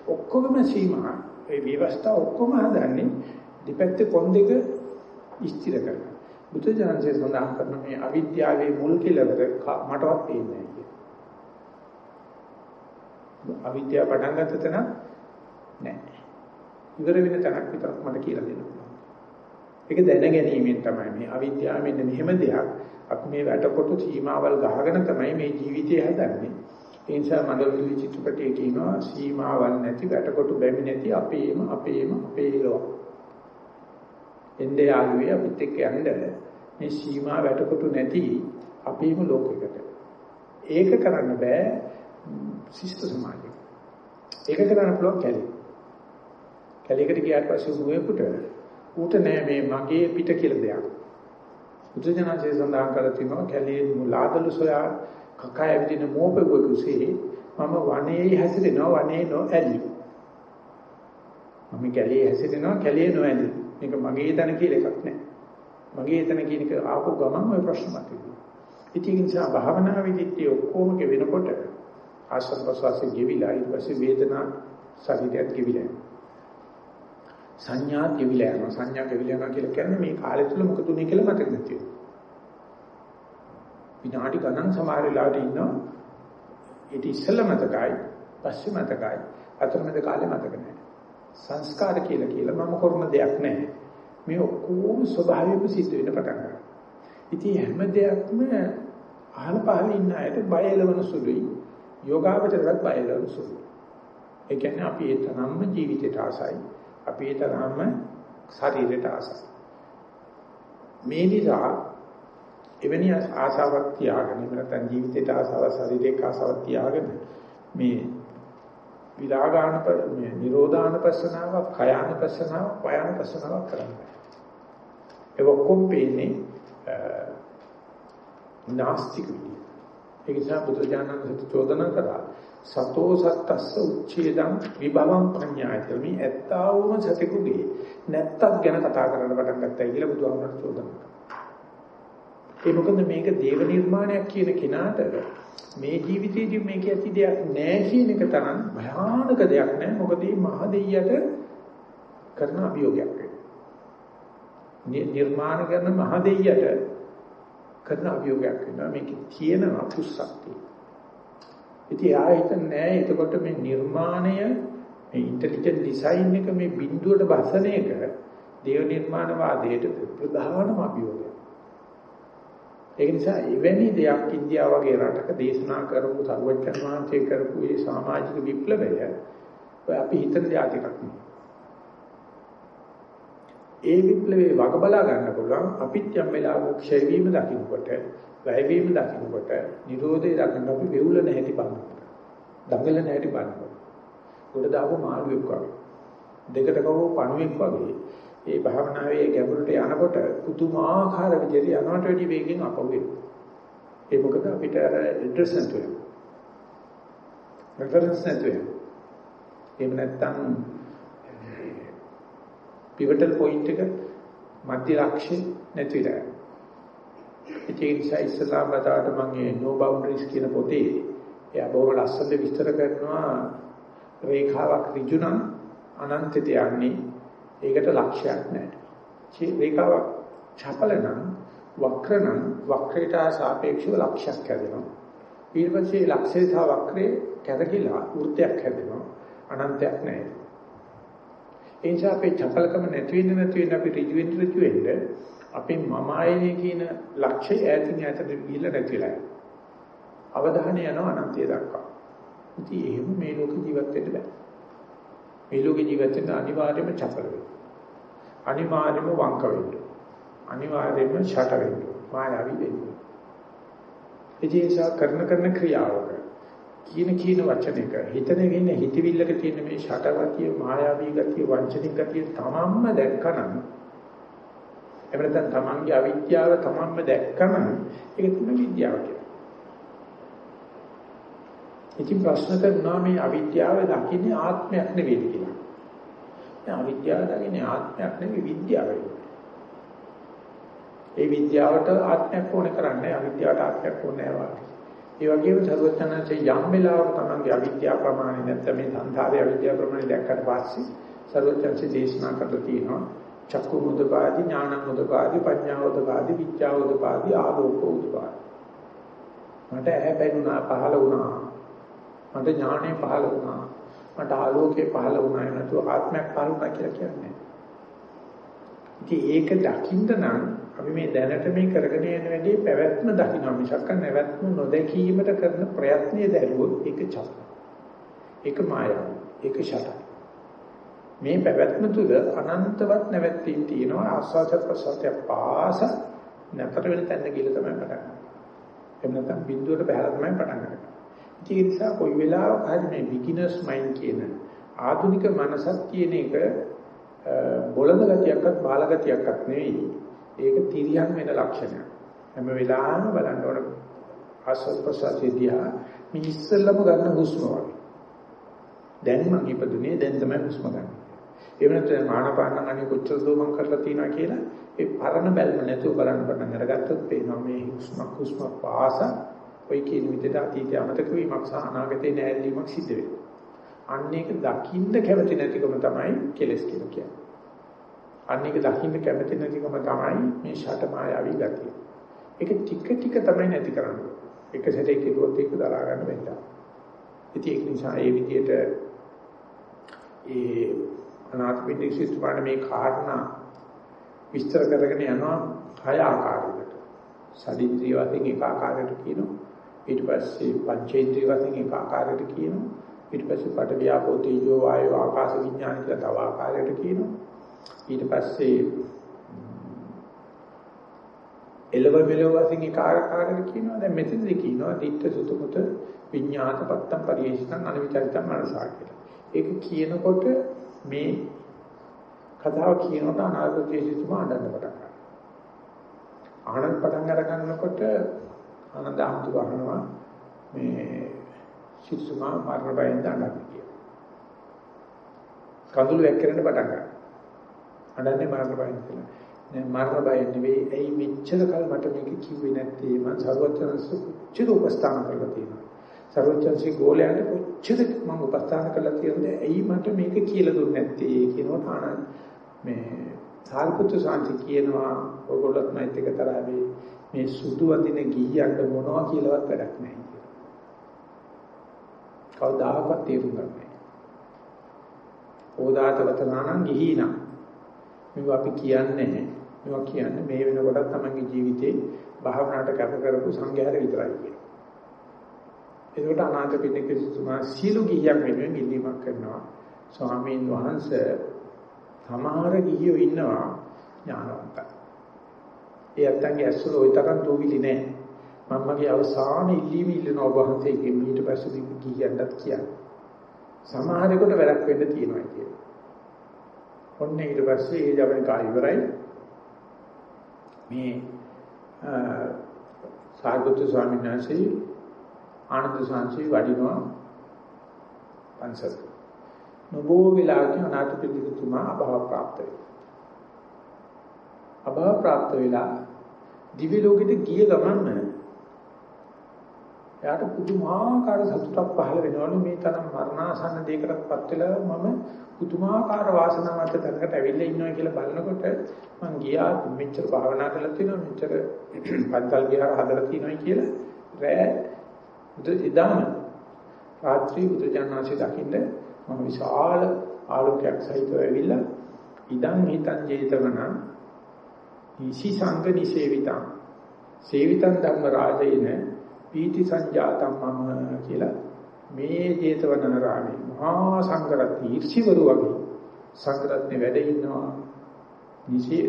ඔක්කොගම සීමා ඒ විවස්ථා ඔක්කොම හදන්නේ දෙපැත්තේ කොන් දෙක ස්ථිර කරනවා. බුදුජානකේ සඳහන් කරන මේ අවිද්‍යාවේ මුල් කෙලවර මටවත් පේන්නේ නැහැ කියලා. අවිද්‍යාව පටන් ගත්ත තැන නැහැ. ඉවර වෙන තැනක් විතරක් මට කියලා දෙන්න පුළුවන්. ඒක දැන ගැනීමෙන් තමයි මේ අවිද්‍යාව මෙන්න මෙහෙම දෙයක්. අපි මේ වැටකොට සීමාවල් ගහගෙන තමයි මේ ජීවිතය හදන්නේ. ඒ නිසා මඩවිලි චිත්‍රපටයේ කියනවා සීමාවල් නැති වැටකොට බැමි නැති අපේම අපේම අපේලෝ. එන්නේ ආගුවේ අපිත් එක්ක යන්න මේ සීමා වැටකොටු නැති අපේම ලෝකයකට. ඒක කරන්න බෑ ශිෂ්ට සමාජයක. ඒක කරන්න පුළුවන් කැලේ. කැලේකට ගියාට පස්සේ මුවෙකුට ඌට නෑ මේ මගේ පිට කියලා දෙයක්. බුදුජානකේ සඳහන් කරලා තිනවා කැලේ මුලාදලු සොයා කකා ඇවිදින මෝපෙකුසේ මම වනයේ හැසිරෙනවා වනේ නොඇලි. මම කැලේ හැසිරෙනවා කැලේ නොඇලි. මේක මගේ තන කියලා එකක් නෑ. මගේ තන කියන එක ආපු ගමන් ওই ප්‍රශ්න මතුවේ. ඉතින් ඒ නිසා භාවනා විදිහට ඔක්කොම වෙනකොට ආශ්වාස ප්‍රශ්වාසයේ ගෙවිලා ඊට පස්සේ වේදනා ශරීරයත් ගෙවිලා සංඥා ගෙවිලා යනවා සංඥා ගෙවිලා යනවා කියලා කියන්නේ මේ කාලය තුල මොකද උනේ කියලා මතක නැති වෙනවා. විනාඩි ගණන් සමහර වෙලාවට ඉන්නවා ඊට ඉස්සෙල්ලා මතකයි පස්සේ මතකයි අතරමැද කාලේ මතක නැහැ. සංස්කාර කියලා කියලා මම කරන දෙයක් නැහැ. මේ ඔක්කොම ස්වභාවයෙන්ම සිද්ධ වෙන්න පටන් ගන්නවා. ඉතින් හැම දෙයක්ම අහල පහල ඉන්න අයට බය එළවන සුළුයි. යෝගාවචරයට බය එළවන සුළුයි. ඒ කියන්නේ අපි ඒ තරම්ම ජීවිතයට ආසයි. අපි ඒ තරම්ම ශරීරයට ආසයි. මේ නිසා එවැනි ආසාවක් තියාගෙන නැත්නම් ජීවිතයට ආසාව ශරීරයක ආසාවක් තියාගෙන මේ විරාගාන මේ නිරෝධාන පස්සනාව, කයාන පස්සනාව, පයාන පස්සනාව කරන්නේ. ඒ ඔක්කොම පේන්නේ නාස්තික විදිය. ඒ නිසා බුදුජානක චෝදනා කරා සතෝ සත්තස්ස උච්ඡේදං විභවං පඤ්ඤායති මේ ඇත්තාවම සතෙකුගේ නැත්තක් ගැන කතා කරන්න පටන් ගත්තා කියලා බුදුහාමර චෝදනා කරා. ඒ මොකද මේක දේව නිර්මාණයක් කියන කෙනාට මේ ජීවිතයේදී මේක ඇති දෙයක් නෑ කියන එක තරම් භයානක දෙයක් නෑ මොකද මේ මහ දෙයියට කරන අභියෝගයක් නිර්මාණ කරන මහ දෙයියට කරන අභියෝගයක් වෙනවා මේකේ තියෙනවා කුස්සක්තිය. ඉතින් ආ හිතන්නේ එතකොට මේ නිර්මාණය මේ ඉන්ටෙලිජන්ට් ඩිසයින් එක මේ බිඳුවට බසන එක දේව නිර්මාණවාදයට ප්‍රධානම අභියෝගය. ඒ නිසා එවැනි දෙයක් ඉන්දියාව වගේ රටක දේශනා කරපු සර්වඥ වහන්සේ කරපු මේ සමාජික විප්ලවය ඔය අපි හිතන දෙයක් එකක් නෙවෙයි. ඒ විප්ලවයේ වග බලා ගන්න පුළුවන් අපිත් යම් වෙලාවක ක්ෂය වීම දකින්නකොට, වැය වීම දකින්නකොට, Nirodhe දකින්න අපි වෙවුලන හැටි බලනවා. දඟලන හැටි බලනවා. උඩ දාපු මාළුවෙක් වගේ. දෙකට කවෝ පණුවෙක් වගේ. ඒ භාවනාවේ ගැඹුරට යනකොට පුදුමාකාර විදිහට යනවට වැඩි වේගෙන් අපවෙ. ඒ මොකද අපිට අර ඇඩ්‍රස් නැතුව. රෙෆරන්ස් නැතුව. එහෙම නැත්නම් පිවටල් පොයින්ට් එක මධ්‍ය ලක්ෂ්‍ය නැතිලා. ඒ නිසා ඉස්ලාම් බතාවට මම මේ no boundaries කියන පොතේ එයා බොහොම ලස්සනට විස්තර කරනවා රේඛාවක් ඍජුනම් අනන්තයට යන්නේ ඒකට ලක්ෂයක් නැහැ. රේඛාවක් චපල නම් වක්‍ර නම් වක්‍රයට සාපේක්ෂව ලක්ෂයක් හැදෙනවා. ඊට පස්සේ ලක්ෂය සහ වක්‍රේ කැරකිලා වෘත්තයක් හැදෙනවා. අනන්තයක් නැහැ. ඒ නිසා අපේ චපලකම නැති වෙන්න නැති වෙන්න අපි ඍජු වෙන්න ඍජු වෙන්න අපේ මම ආයනේ කියන ලක්ෂය ඈතින් ඈතට ගිහිල්ලා නැතිලා යනවා. අවධානය යනවා අනන්තය දක්වා. ඉතින් එහෙම මේ ලෝක ජීවත් වෙන්න බෑ. මේ ලෝක ජීවත් වෙන්න අනිවාර්යයෙන්ම චපල වෙන්න. අනිවාර්යයෙන්ම වංක වෙන්න. අනිවාර්යයෙන්ම ෂට වෙන්න. මායාවී වෙන්න. ඒ නිසා කරන කරන ක්‍රියාවක කියන කියන වචනයක හිතන වෙන හිතවිල්ලක තියෙන මේ ෂටගතිය මායාවී ගතිය වංචනික ගතිය තමන්ම දැක්කනම් එහෙම නැත්නම් තමන්ගේ අවිද්‍යාව තමන්ම දැක්කම ඒක තමයි විද්‍යාව කියන්නේ. ඉතින් ප්‍රශ්න කරනවා මේ අවිද්‍යාව දකින්නේ ආත්මයක් නෙවෙයි කියලා. මේ අවිද්‍යාව දකින්නේ. ආත්මයක් නෙවෙයි විද්‍යාවයි. ඒ විද්‍යාවට ආත්මයක් ඕනේ කරන්නේ අවිද්‍යාවට ආත්මයක් ඕනේ නැහැ ඒ වගේම සර්වඥාන්සේ යම් වෙලාවක තමන්ගේ අවිද්‍යාව ප්‍රමාණය නැත්නම් මේ සංසාරයේ අවිද්‍යාව ප්‍රමාණය දැක්කට පස්සේ සර්වඥාන්සේ දේශනා කරලා තියෙනවා. චක්කු මුදපාදි ඥාන මුදපාදි පඤ්ඤා මුදපාදි විචා මුදපාදි ආලෝක මුදපාදි මට ඇහැ බැලුණා පහළ වුණා. මට ඥානය පහළ වුණා. මට ආලෝකේ පහළ වුණා නැතුව ආත්මයක් පහළ වුණා කියලා කියන්නේ ඉතින් ඒක දකින්න නම් අපි මේ දැනට මේ කරගෙන යන වැඩේ පැවැත්ම දකින්න මිසක් නැවැත්ම නොදැකීමට කරන ප්‍රයත්නය දැරුවොත් ඒක චස්ස. ඒක මායාව. ඒක ෂට. මේ පැවැත්ම තුල අනන්තවත් නැවැත්වීම් තියෙනවා ආස්වාද ප්‍රසත්‍ය පාස නැතර වෙන තැන කියලා තමයි පටන් ගන්න. එහෙම නැත්නම් බිඳුවට බහලා තමයි පටන් ගන්න. ඒ නිසා කොයි වෙලාවක හරි මේ බිග්ිනර්ස් මයින්ඩ් කියන ආධුනික මනසක් කියන එක බොළඳ ගතියක්වත් බාල ගතියක්වත් නෙවෙයි. ඒක තිරියන් වෙන ලක්ෂණයක්. හැම වෙලාවෙම බලන්න ඕන ආස්වාද ප්‍රසාරයේදී මේ ඉස්සෙල්ලම ගන්න හුස්ම වගේ. දැන් මම ඉපදුනේ දැන් තමයි හුස්ම ගන්න. ඒ වෙනත් ආනපාන අනේ කොච්චර දෝ මම කරලා තියෙනවා කියලා ඒ පරණ බැල්ම නැතුව බලන්න පටන් අරගත්තොත් පේනවා මේ හුස්ම හුස්ම පාස ඔය කියන විදිහට අතීතය අමතක වීමක් සහ අනාගතේ නෑදීමක් සිද්ධ වෙනවා. අන්න ඒක දකින්න කැමති නැතිකම තමයි කෙලස් කියලා කියන්නේ. අන්න ඒක දකින්න කැමති නැතිකම තමයි මේ ෂට මායාවී ගතිය. ඒක ටික ටික තමයි නැති කරන්නේ. එක සැරේ කිව්වොත් ඒක දරා ගන්න බැහැ. ඉතින් ඒක නිසා ඒ විදිහට ඒ අනාත්මික සිස්ටමන මේ කාරණා විස්තර කරගෙන යනවා හය ආකාරයකට. සදිත්‍රි වශයෙන් එක ආකාරයකට කියනවා. ඊට පස්සේ පංචේන්ද්‍රිය වශයෙන් එක ආකාරයකට කියනවා. ඊට පස්සේ පට වියාපෝ තේජෝ වායෝ ආකාශ විඥාන කියලා තව ආකාරයකට කියනවා. ඊට පස්සේ එළව මෙලව වශයෙන් එක ආකාරයකට කියනවා දැන් මෙතනදී කියනවා ditta සුතමුත විඤ්ඤාත පත්තම් පරිේශණං අනවිචරිතං මනසා කියලා. ඒක කියනකොට මේ කතාව කියනකොට අනාගතයේ සිටුම අඬන්න පටන් ගන්නවා. ආනන්ද පටන් අර ගන්නකොට ආනන්ද අහතු ගන්නවා මේ සිටුමා මරණ බයෙන් දඬන්නේ කියලා. කඳුළු වැක්කරන්න පටන් ගන්නවා. අඬන්නේ මරණ බයෙන් කියලා. නෑ මරණ බය නෙවෙයි. ඇයි මෙච්චර කල් මට මේක කිව්වේ නැත්තේ? මම සර්වඥන්ස කොච්චර උපස්ථාන කරලා තියෙනවා. සර්වඥන්සේ ගෝලයන්ට කොච්චර මම උපස්ථාන කරලා තියෙනද? ඇයි මට මේක කියලා දුන්නේ නැත්තේ? කියනවා ආනන්ද මේ සාරිපුත්‍ර සාන්ති කියනවා ඔයගොල්ලොත් මයිත් එක තරහවේ මේ සුදු වදින ගිහියන්ට මොනවා කියලාවත් වැඩක් නැහැ කියලා. කවදාකවත් තේරුම් ගන්න නැහැ. ඕදාතවතනානම් ගිහිනා මේවා අපි කියන්නේ නැහැ. මේවා කියන්නේ මේ වෙනකොට තමන්ගේ ජීවිතේ භාවනාවට කැප කරපු සංඝයාට විතරයි කියන්නේ. ඒකට අනාථ පිටික සිතුමා සීල ගියක් වෙනුවෙන් ඉල්ලීමක් කරනවා. ස්වාමීන් වහන්සේ සමහර ගිහියෝ ඉන්නවා ඥානවන්තයි. ඒ අත්තන්ගේ ඇස්වල ওই තරම් දෝවිලි නෑ. මම මගේ අවසාන ඉල්ලීම ඉල්ලන ඔබ වහන්සේගෙන් ඊට පස්සේ කීයක්වත් කියන්නේ. සමහරෙකුට වැඩක් වෙන්න තියෙනවා කියලා. ඔන්න ඊට පස්සේ ඒ ජවන කා ඉවරයි. මේ සාගත ස්වාමීන් වහන්සේ ආනන්ද සාංශි වඩිනවා පන්සල්. නබෝ විලාක අනාථ පිටිතුමා අභාව પ્રાપ્ત වෙනවා. අභාව પ્રાપ્ત වෙලා දිව්‍ය ලෝකෙට ගිය ගමන්ම එයාට පුදුමාකාර සතුටක් පහළ වෙනවලු. මේ තරම් මරණාසන්න දෙයකටපත් වෙලා මම පුදුමාකාර වාසනාවන්ත තැනකට ඇවිල්ලා ඉන්නවා කියලා බලනකොට මං ගියා. මෙච්චර භාවනා කරලා තියෙනවා. මෙච්චර පන්තල් ගියා හදලා තියෙනවා කියලා රෑ උදේදාම රාත්‍රී බුදුජානනාංශය දකින්න මම විශාල ආලෝකයක් සහිතව ඇවිල්ලා ඉදන් හිතං ජේතවන ඊසි සංඝ නිසේවිතං. සේවිතං ධම්ම රාජේන පීති සංජාතම් මම කියලා මේ ජේතවනාරාමේ මහා සංඝරත්න ඊර්ෂිවරු වගේ සංඝරත්නේ වැඩ ඉන්නවා.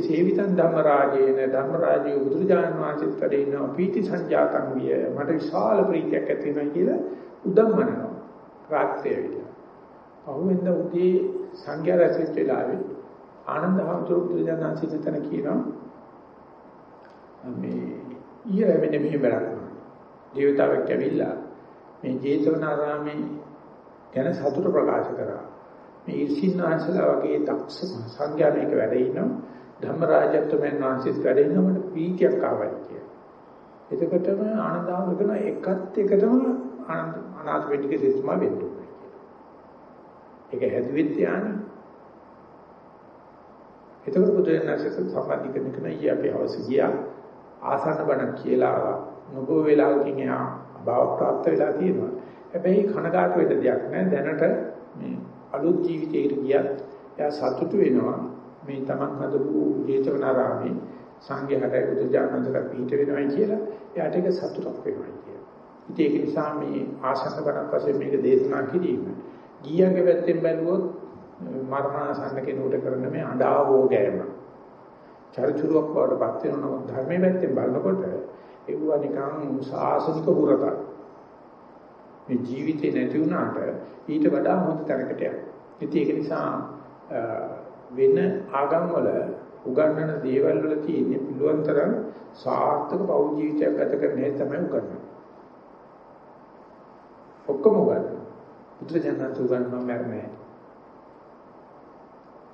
සේවිතං ධම්මරාජේන ධම්මරාජයේ බුදුරජාණන් වහන්සේත් වැඩ ඉන්නවා. පීති සංජාතම් විය. මට විශාල ප්‍රීතියක් ඇති වෙනවා කියලා උදම්මනවා රාත්‍රියේ විදිහ. පහුවෙන්ද උදේ සංඝයා රැස්වෙච්ච වෙලාවේ ආනන්ද හාමුදුරුවෝ බුදුරජාණන් වහන්සේ තන කියනවා මේ ඊයේ මෙන්න මෙහෙම බලන්න දේවතාවෙක් ඇවිල්ලා මේ ජේතවනාරාමේ ගැන සතුට ප්‍රකාශ කරා. මේ ඊර්ෂින්නාංශලා වගේ දක්ෂ සංඥානික වැඩ ඉන්නවා. ධම්මරාජත්වයන් වහන්සේත් වැඩ ඉන්නවා මට පීතියක් ආවයි කියලා. එතකොටම ආනන්දාම කරන එකත් එකටම ආනන්ද අනාථ වෙඩික සිස්ටම වෙන්න ඕනේ. ඒක හැදුවෙත් යානේ. එතකොට බුදුරජාණන් සම්බන්ධිකන කරන ඊ අපි අවශ්‍ය ගියා ආසන්න බණ කියලා ආවා. නොබෝ වෙලාවකින් එයා අභාව ප්‍රාප්ත වෙලා තියෙනවා. හැබැයි කනගාටු වෙන්න දෙයක් නැහැ. දැනට මේ අලුත් ජීවිතයකට ගියත් එයා සතුටු වෙනවා. මේ Taman හදපු ජේතවනාරාමේ සංඝයාට බුදුජානකතර පිට වෙනවයි කියලා එයාට ඒක සතුටක් වෙනවයි කියලා. ඉතින් ඒක නිසා මේ ආසන්න බණක් වශයෙන් මේක දේශනා කිරීම ගියන්ගේ පැත්තෙන් බැලුවොත් මරණාසන්න කෙනෙකුට කරන මේ අඬාවෝ ගෑම. චරිචුරුවක් වඩපත් වෙනවා ධර්මයේ පැත්තෙන් බලනකොට ඒවා නිකන් සාසනික හුරතක්. මේ ජීවිතේ නැති වුණාට ඊට වඩා හොඳ තැනකට යනවා. ඉතින් ඒක නිසා වෙන ආගම් වල උගන්වන දේවල් වල තියෙන පුළුවන් තරම් සාර්ථක පෞද්ගල ජීවිතයක් ගත කරන හැටි තමයි උගන්වන්නේ. ඔක්කොම උගන්වනවා. බුදුරජාණන් උගන්වනවා මරන්නේ.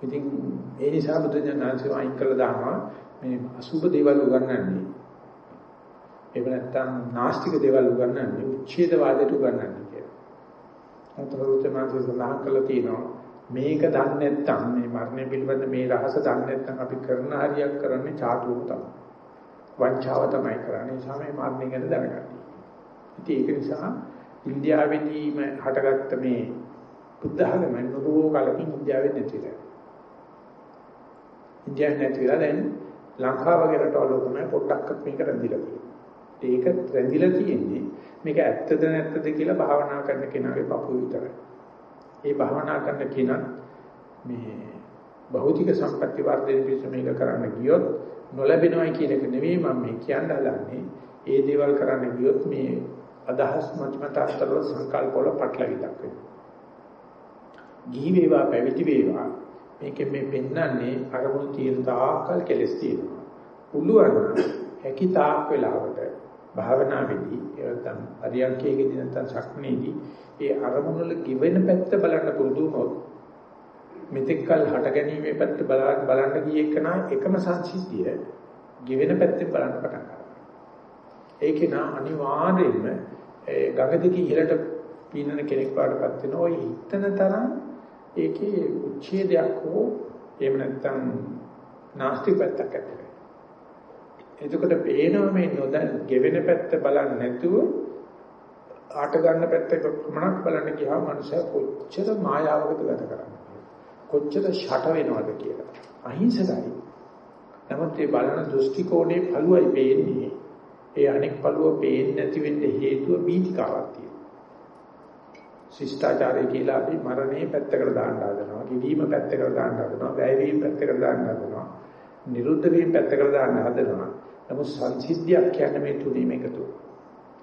ඉතින් ඒ නිසා බුදුරජාණන් වයින් කළා දානවා මේ අසුබ දේවල් උගන්වන්නේ. එහෙම නැත්නම් නාස්තික දේවල් උගන්වන්නේ උච්ඡේදවාදයට උගන්වන්නේ කියලා. අතරුචමාංශය සඳහන් කළා තියෙනවා මේක දන්නේ නැත්නම් මේ මරණය පිළිබඳ මේ රහස දන්නේ නැත්නම් අපි කරන හරියක් කරන්නේ චාටුවම තමයි. වංචාව තමයි කරන්නේ. ඒ සමේ මරණය ගැන දැනගන්න. ඉතින් ඒක නිසා ඉන්දියාවේදීම හටගත්ත මේ බුද්ධ ධර්ම නරෝ කාලකින් ඉන්දියාවේ නැතිලා. ඉන්දියාවේ නැතිලා දැන් ලංකාව වගේ රටවල තමයි පොඩ්ඩක් මේක රැඳිලා තියෙන්නේ. ඒක රැඳිලා තියෙන්නේ මේක ඇත්තද නැත්තද කියලා භාවනා කරන කෙනාගේ පපුව විතරයි. ඒ භාවනා කරන කෙනා මේ භෞතික සම්පatti වර්ධනය පිණිස මේක කරන්න ගියොත් නොලැබෙනවයි කියන එක නෙවෙයි මම මේ කියන්න හදන්නේ. ඒ දේවල් කරන්න ගියොත් මේ අදහස් මත අතරවල සංකල්ප වල පටලවිලක් වෙනවා. ගිහි වේවා පැවිදි වේවා මේකෙන් මේ පෙන්වන්නේ අරමුණු තියෙන තාක්කල් කෙලස් තියෙනවා. පුළුවන් හැකි තාක් වෙලාවට භාවනාවේදී නැත්නම් අරියංකයේදී නැත්නම් සක්මනේදී ඒ අරමුණ වල given පැත්ත බලන්න පුරුදු වුණොත් මෙතෙක්කල් හට ගැනීමේ පැත්ත බලන්න බලන්න ගියේ එකන එකම සංසිද්ධිය given පැත්තෙන් බලන්න පටන් ගන්නවා. ඒකේ නා අනිවාර්යයෙන්ම ගඟ දිගේ ඉහළට පීනන කෙනෙක් වඩපත් වෙන ওই හිතන තරම් ඒකේ උච්ඡේදයක් හෝ එහෙම නැත්නම් නාස්තික පැත්තක් ඇති එතකොට පේනවා මේ නොදැන් ගෙවෙන පැත්ත බලන්නේ නැතුව ආට ගන්න පැත්ත ප්‍රමණක් බලන්න ගියාම මනුස්සයා කොච්චර මායාවකට ගත කරන්නේ? කොච්චර ෂට වෙනවද කියලා. අහිංසකයි. නමුත් මේ බලන දෘෂ්ටි කෝණේ පළුවයි පේන්නේ. ඒ අනෙක් පළුව පේන්නේ නැති වෙන්න හේතුව බීතිකාවක් තියෙනවා. ශිෂ්ටාචාරය කියලා අපි මරණේ පැත්තකට දාන්න හදනවා කිවීම පැත්තකට දාන්න හදනවා වැයවීම පැත්තකට දාන්න හදනවා නිරුද්ධ වීම පැත්තකට දාන්න හදනවා. නමුත් සංසිද්ධියක් කියන්නේ මේ තුනීම එකතු.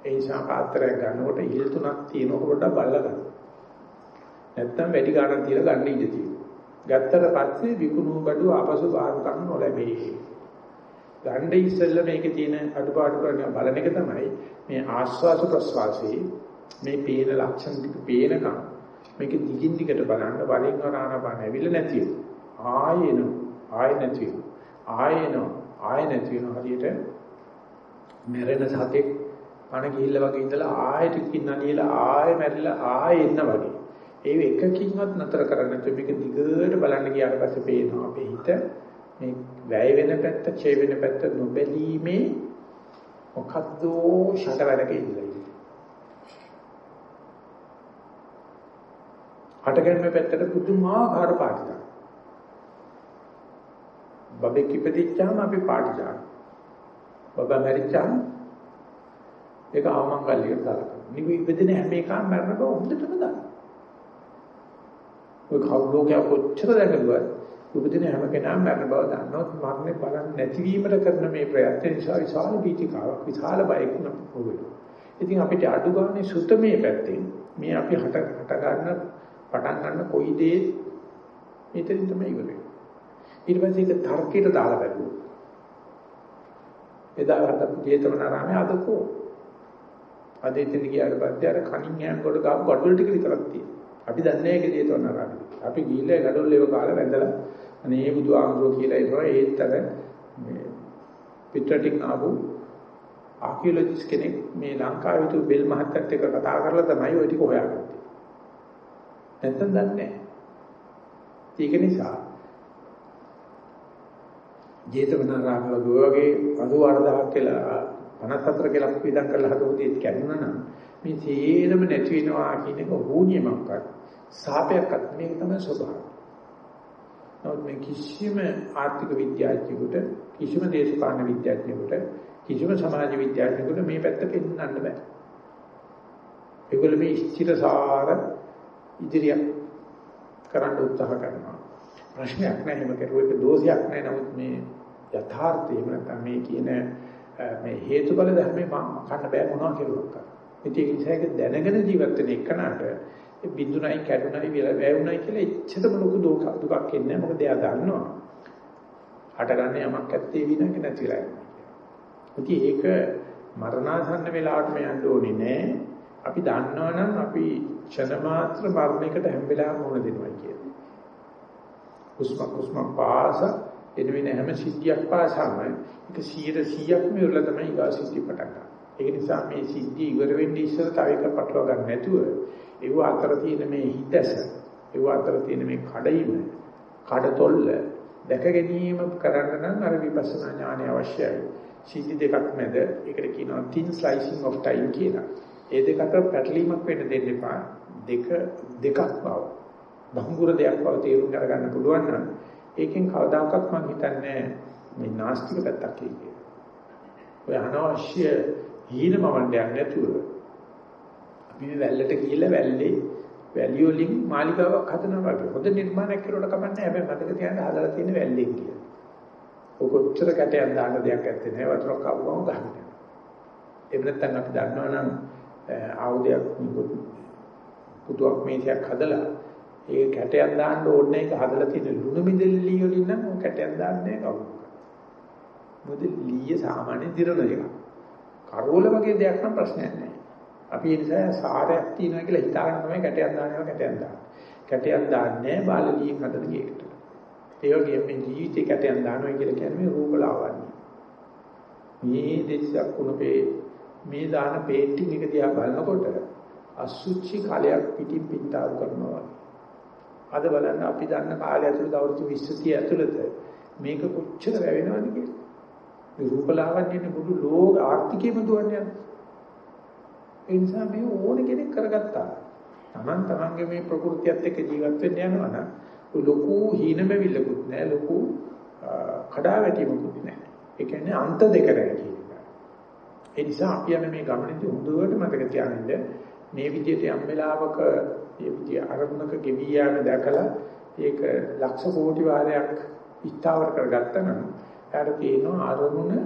ඒ නිසා පාත්‍රයක් ගන්නකොට ඉහළ තුනක් තියෙනකොට පොඩ්ඩක් බලලා ගන්න. නැත්තම් වැඩි ගාණක් තියලා ගන්න ඉඩ තියෙනවා. ගත්තට පස්සේ විකුණු බඩු ආපසු බාර ගන්න නොලැබේ. ගන්න ඉස්සෙල්ලා මේකේ තියෙන අඩුපාඩු කරන බලන එක තමයි මේ ආස්වාස ප්‍රස්වාසයේ මේ පේන ලක්ෂණ ටික පේනකම් මේක දිගින් දිගට බලන්න වරින් වර ආනපාන ඇවිල්ලා නැතිව ආයෙන ආයෙ නැතිව ආයෙන ආයෙ නැතිව හරියට මැරෙන සතෙක් පණ ගිහිල්ලා වගේ ඉඳලා ආයෙ ටිකින් නලියලා ආයෙ මැරිලා ආයෙ එන්න වගේ. ඒ එකකින්වත් නතර කරන්න නැතුව මේක දිගට බලන්න ගියාට පස්සේ පේනවා අපේ හිත මේ වැය වෙන පැත්ත, ඡේ වෙන පැත්ත නොබැලීමේ මොකද්ද ෂට වැඩක ඉඳලා ඉන්නේ. හටගන්න පැත්තට පුදුමාකාර පාටියක්. බබෙක් ඉපදිච්චාම අපි පාටි දානවා. බබා මැරිච්චාම ඒක ආමංගල්‍යයට දාලා. නිවි ඉපදින හැම එකම මරණ බව හොඳටම දන්නවා. ඔය කවුලෝකයා කොච්චර දැකගුවත් උපදින හැම කෙනාම මරණ බව දන්නොත් මරණය බලන්නේ නැතිවීමට කරන මේ ප්‍රයත්න නිසා විශාල බීතිකාවක් විශාල බයක් වෙනවා. ඉතින් අපිට අඩු ගන්න සුතමේ පැත්තෙන් මේ අපි හට හට ගන්න පටන් ගන්න කොයි දේ මෙතනින් තමයි ඉවර වෙන්නේ. ඊට පස්සේ ඒක තර්කයට දාලා බලුවා. එදා හදපු ජේතවනාරාමයේ අදකෝ. අද ඉතින් ගියාට පස්සේ අර කණින් යන කොට ගාපු ගඩොල් ටික විතරක් තියෙනවා. අපි දන්නේ ඒක ජේතවනාරාමයේ. අපි ගිහිල්ලා ගඩොල් ඒව කාලා වැඳලා අනේ බුදු ආමරෝ කියලා ඉතන ඒත් අර මේ පිටරටින් ආපු ආකියොලොජිස්ට් කෙනෙක් මේ ලංකාවේ තු බෙල් මහත්තයත් එක්ක කතා කරලා තමයි ওই ටික හොයාගත්තේ. නැත්තම් දන්නේ නැහැ. ඒක නිසා ජේතවනාරාම වගේ 84000 කියලා 54 කියලා පිටක් කරලා හදපු දෙයක් කැඩුනා නම් මේ තේරම නැති වෙනවා කියන එක හෝනියමක්වත් සාපයක්වත් මේක තමයි ස්වභාවය. නමුත් මේ කිසිම ආර්ථික විද්‍යාඥයෙකුට කිසිම දේශපාලන විද්‍යාඥයෙකුට කිසිම සමාජ විද්‍යාඥයෙකුට මේ පැත්ත පෙන්වන්න බෑ. ඒගොල්ලෝ මේ ස්ථිරසාර ඉදිරියක් කරන්න උත්සාහ කරනවා. ප්‍රශ්නයක් නැහැ මේක කරුවේක දෝෂයක් නැහැ නමුත් මේ යථාර්ථය නැත්නම් මේ කියන මේ හේතුඵල ධර්මේ මකන්න බෑ මොනවා කෙරුවක් කරා. ඉතින් ඒ නිසා ඒක දැනගෙන ජීවත් වෙන එකනට බින්දුනයි කැඩුනයි වැයුනයි කියලා එච්චරම ලොකු දුකක් දුකක් එන්නේ නැහැ. මොකද එයා දන්නවා. හටගන්න යමක් ඇත්තේ විනක නැතිලා යනවා. ඉතින් ඒක මරණාසන්න වෙලාවට මේ යන්න ඕනේ නෑ. අපි දන්නවනම් අපි ක්ෂණ මාත්‍ර මරණයකට හැම වෙලාවෙම මුහුණ දෙනවා කියන්නේ. හුස්ම හුස්ම පාස එන වෙන හැම සිද්ධියක් පාසාම ඒක 100%ක්ම ඉවරලා තමයි ඊගා සිද්ධි පටන් ගන්න. ඒක නිසා මේ සිද්ධි ඉවර වෙන්නේ ඉස්සර තව එක පටලවා ගන්න නැතුව ඒව අතර තියෙන මේ හිතස ඒව අතර තියෙන මේ කඩයිම කඩතොල්ල දැක ගැනීම කරන්න නම් අර විපස්සනා ඥානය අවශ්‍යයි. සිද්ධි දෙකක් මැද ඒකට කියනවා thin slicing of time කියලා. ඒ දෙක අතර පැටලීමක් වෙන්න දෙන්න එපා. දෙක දෙකක් බව. බහුගුර දෙයක් බව තේරුම් ගන්න පුළුවන් නම් ඒකෙන් කවදාකවත් මම හිතන්නේ මේ නාස්තික පැත්තක් කියලා. ඔය අනවශ්‍ය හීනමවන්න යන්නේ නැතුව අපි මේ වැල්ලට ගිහිල්ලා වැල්ලේ වැලිය වලින් මාලිකාවක් හදනවා වගේ. හොඳ නිර්මාණයක් කරුවට කමන්නේ හැබැයි මතක තියාගන්න හදලා තියෙන වැල්ලෙන් කියලා. ඔක උච්චර කැටයක් දාන්න දෙයක් නැත්තේ නෑ වතුරක් ආවම ගහන්න. එහෙම නැත්නම් අපි දන්නවනම් ආයුධයක් පුතුක් මේසයක් හදලා ඒ කැටයක් දාන්න ඕනේ එක හදලා තියෙන ලුණු මිදෙලි වලින් නම් ඔය කැටයක් දාන්නේ කවුරු. මොකද ලීය සාමාන්‍ය දිරන එකක්. කරෝල වගේ දෙයක් නම් ප්‍රශ්නයක් නෑ. අපි ඒ නිසා සාරයක් තියෙනවා කියලා හිතාගෙන තමයි කැටයක් දානවා කැටයක් දාන්නේ. කැටයක් දාන්නේ බාලලියෙන් හදන කේකට. ඒ වගේම මේ ජීවිතේ කැටයක් දානවා කියලා කියන්නේ රූපලාවන්‍ය. මේ දෙස්සක් කුණපේ මේ දාන පේන්ටිං එක දිහා බලනකොට අසුචි කාලයක් පිටින් පිටාරු කරනවා. අද බලන්න අපි දන්න කාලය ඇතුළත අවුරුදු 20 ඇතුළත මේක කොච්චර වැවෙනවද කියලා. මේ රූපලාවන්‍යනේ බුදු ලෝක ආර්ථිකයම දුවන්නේ. ඒ නිසා මේ ඕන කෙනෙක් කරගත්තා. Taman tamange මේ ප්‍රകൃතියත් එක්ක ජීවත් වෙන්න යනවා නම් ලොකු හීනමෙවිල්ලකුත් නැහැ ලොකු කඩාවැටීමකුත් නැහැ. ඒ කියන්නේ අන්ත දෙක නැහැ ඒ නිසා අපි යන මේ ගමනේදී හොඳට මතක තියාගන්න මේ විදිහට යම් වෙලාවක මේ විදිහ අරමුණක ගෙවි යාම දැකලා ඒක ලක්ෂ කෝටි වාරයක් ඉස්තාවර කරගත්තා නම් එයාට තියෙනවා අරමුණ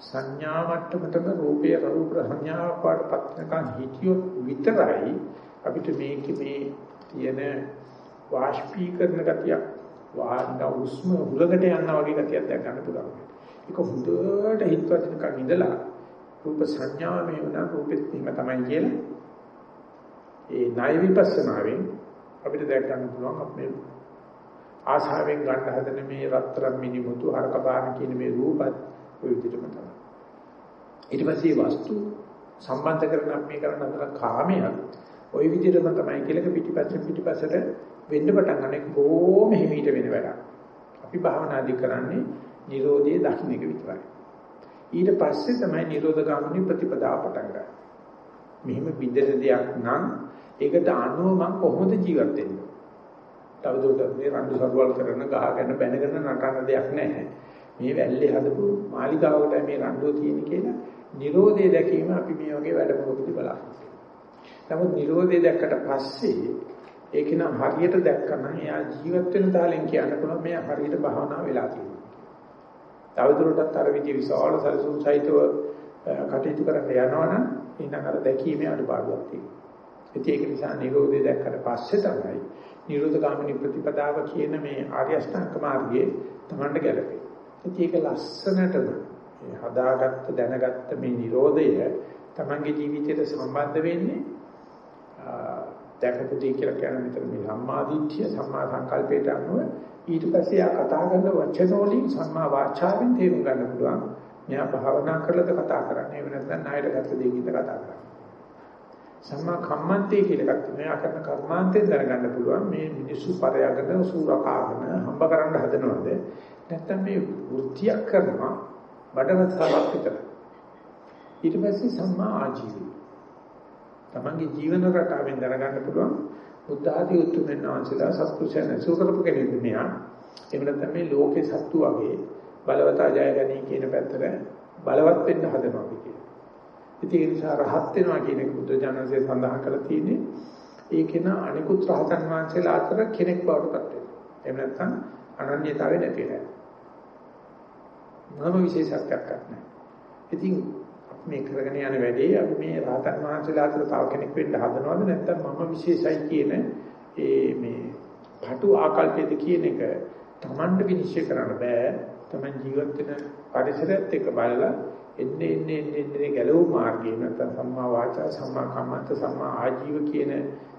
සංඥා මට්ටමටම රූපේ රූප සංඥාවක් වඩපත් වෙනකන් හිතියොත් විතරයි අපිට මේක මේ තියෙන වාෂ්පීකරණ ගතියක් වාහන උස්ම උලකට යනවා වගේ ගතියක් දැක් ගන්න පුළුවන්. ඒක හොඳට හිතවදිනකන් ඉඳලා රූප සංඥාව මේ වුණා රූපෙත් එහෙම තමයි කියලා ඒ ණය විපස්සනාවෙන් අපිට දැක් ගන්න පුළුවන් අපේ ආශාවෙන් ගන්න හදන මේ රත්තරන් මිනිමුතු හරක බාන කියන මේ රූපත් ඔය විදිහටම තමයි. ඊට පස්සේ වස්තු සම්බන්ධ කරන අපි කරන අතර කාමයක් ওই විදිහටම තමයි කියලා පිටිපස්සෙන් පිටිපස්සට වෙන්න පටන් ගන්න එක බොහොම හිමීට වෙන වැඩක්. අපි භාවනාදි කරන්නේ Nirodhe දකින්න එක විතරයි. ඊට පස්සේ තමයි Nirodha ගාමිනී ප්‍රතිපදාව පටන් ගන්න. මෙහිම බින්දෙන දෙයක් නම් ඒකට අනුව මම කොහොමද ජීවත් වෙන්නේ? තවදුරටත් මේ රණ්ඩු සරුවල් කරන ගහගෙන බැනගෙන නටන දෙයක් නැහැ. මේ වැල්ලේ හදපු මාලිගාවකට මේ රණ්ඩුව තියෙන කියලා Nirodhe දැකීම අපි මේ වගේ වැඩමුළුකදී බලාපොරොත්තු නමුත් Nirodhe දැක්කට පස්සේ ඒක නම් හරියට දැක්කම එයා ජීවත් වෙන තාලෙන් කියන්න පුළුවන් මෙයා හරියට භාවනා වෙලා තියෙනවා. තවදුරටත් අර විදිහ විශාල සරසුන් සහිතව කටයුතු කරන්න යනවනම් ඊනඟ අර දැකීමේ අඩුපාඩුවක් තියෙනවා. ඒක නිසා Nirodhe දැක්කට පස්සේ තමයි නිරෝධ ගාමිනී ප්‍රතිපදාව කියන මේ ආර්ය අෂ්ටාංග මාර්ගයේ Tamanට ගැලපෙන්නේ. ඒක ලස්සනටම හදාගත්ත දැනගත්ත මේ Nirodhaය Tamanගේ ජීවිතයට සම්බන්ධ වෙන්නේ දැකපු දෙය කියලා කියන විතර මේ සම්මාදිට්ඨිය සම්මා සංකල්පයට අනුව ඊට පස්සේ ආ කතා කරන වචන වලින් සම්මා වාචාවෙන් තේරුම් ගන්න පුළුවන්. මෙයා භාවනා කරලාද කතා කරන්නේ. එහෙම නැත්නම් ණයට ගත්ත දෙයකින්ද කතා කරන්නේ. සම්මා කම්මන්තේ කියලා එකක් තියෙනවා. එයා කරන කර්මාන්තයෙන් දැනගන්න පුළුවන් මේ මිනිස්සු පරයාගෙන සූරකාගෙන හම්බ කරන්න හදනවද නැත්නම් මේ වෘත්තියක් කරනවා බඩවතාවක් විතරයි. ඊට පස්සේ සම්මා ආජීවය තමන්ගේ ජීවන රටාවෙන් දැනගන්න පුළුවන් බුද්ධ ආදී උතුම්යන් වහන්සේලා සත්පුරුෂයන් සූකරපු කෙනෙක් මෙහා එහෙම නැත්නම් මේ ලෝකේ සත්තු වගේ බලවතා ජය ගැනීම කියන පැත්තට බලවත් වෙන්න හදනවා කියලා. ඉතින් ඒ නිසා රහත් වෙනවා කියන එක බුද්ධ ජානසයේ සඳහන් කරලා තියෙන්නේ ඒකේන අනිකුත් රහතන් වහන්සේලා අතර කෙනෙක් බවට පත් වෙනවා. එහෙම නැත්නම් අනන්‍යතාවය නැති වෙනවා. මොනම විශේෂත්වයක් නැහැ. ඉතින් මේ කරගෙන යන වැඩේ අපි මේ රහතන් වහන්සේලා අතර තව කෙනෙක් වෙන්න හදනවද නැත්නම් මම විශේෂයි කියන ඒ මේ පාටු ආකල්පයේද කියන එක Tamanට විනිශ්චය කරන්න බෑ. Taman ජීවත් වෙන පරිසරයත් එක්ක බලලා එන්නේ එන්නේ එන්නේ ගැලවු මාර්ගය නැත්නම් සම්මා වාචා සම්මා කම්මන්ත සම්මා ආජීව කියන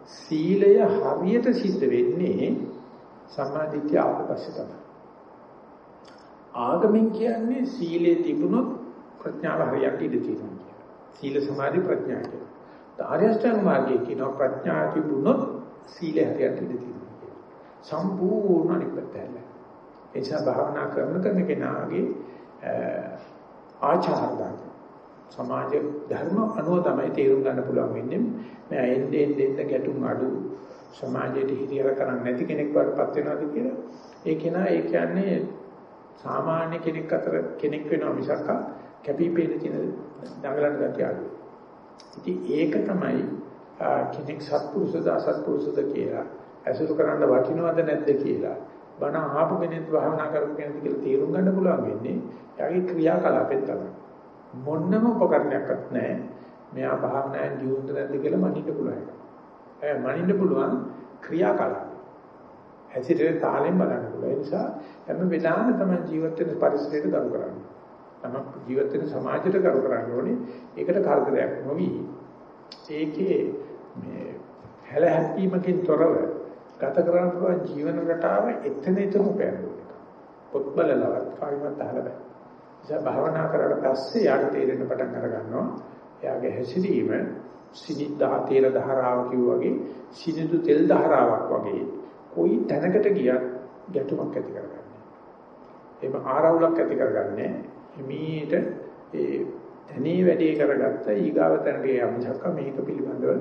සීලය හරියට සිද්ධ වෙන්නේ සම්මා දිට්ඨිය ආපස්සේ තමයි. ආගමෙන් කියන්නේ සීලේ තිබුණොත් ප්‍රඥාව හරියට ඉඳී තියෙනවා සීල සමාධි ප්‍රඥා කියලා. ආර්යශ්‍රාංග මාර්ගයේ කියනවා ප්‍රඥා තිබුණොත් සීල හරියට ඉඳී තියෙනවා. සම්පූර්ණ නිපතල. එනිසා භාවනා කරන කෙන කෙනාගේ ආචාර සමාජ ධර්ම අනුව තමයි තේරුම් ගන්න පුළුවන් වෙන්නේ. මම එන්නේ එන්නේ ගැටුම් අඩු සමාජයට හිරියර කරන්නේ නැති කෙනෙක් වඩපත් වෙනවාද කියලා. ඒ කෙනා ඒ කියන්නේ සාමාන්‍ය කෙනෙක් අතර කෙනෙක් වෙනවා මිසක් කැපිපේන තියෙන දඟලන ගතිය අඩුයි. ඉතින් ඒක තමයි කෙනෙක් සත්පුරුෂද අසත්පුරුෂද කියලා ඇසුරු කරන්න වටිනවද නැද්ද කියලා බණ අහපු කෙනෙක් භාවනා කරපු කෙනෙක් කියලා තීරුම් ගන්න පුළුවන් වෙන්නේ එයාගේ ක්‍රියාකලාපෙන් තමයි. මොන්නම උපකරණයක්වත් නැහැ. මෙයා භාවනාවෙන් ජීවත් නැද්ද කියලා මනින්න පුළුවන්. ඒ මනින්න පුළුවන් ක්‍රියාකලාප. හැසිරෙන තාලෙන් බලන්න පුළුවන්. ඒ නිසා හැම වෙලාවෙම තමයි ජීවත් වෙන පරිසරයට ගරු කරන්නේ. තමක් ජීවත් වෙන සමාජයට කරු කරන්න ඕනේ. ඒකට කරදරයක් නොවි. ඒකේ මේ හැල හැප්පීමකින් තොරව ගත කරන්න පුළුවන් ජීවන රටාව එතන එතන උපයනවා. පොත් බලලවත් කායිමත් අහලා බෑ. ඉතින් භාවනා කරලා පස්සේ යාට තේරෙන්න පටන් අර ගන්නවා. එයාගේ හැසිරීම සිනිදා තේර ධාරාව කිව්වාගේ සිනිදු තෙල් ධාරාවක් වගේ කොයි තැනකට ගියත් ගැටුමක් ඇති කරගන්නේ. එහෙම ආරවුලක් ඇති කරගන්නේ හිමීට ඒ තනේ වැඩේ කරගත්ත ඊගාව තැනට යමුසක්ක මේක පිළිබඳව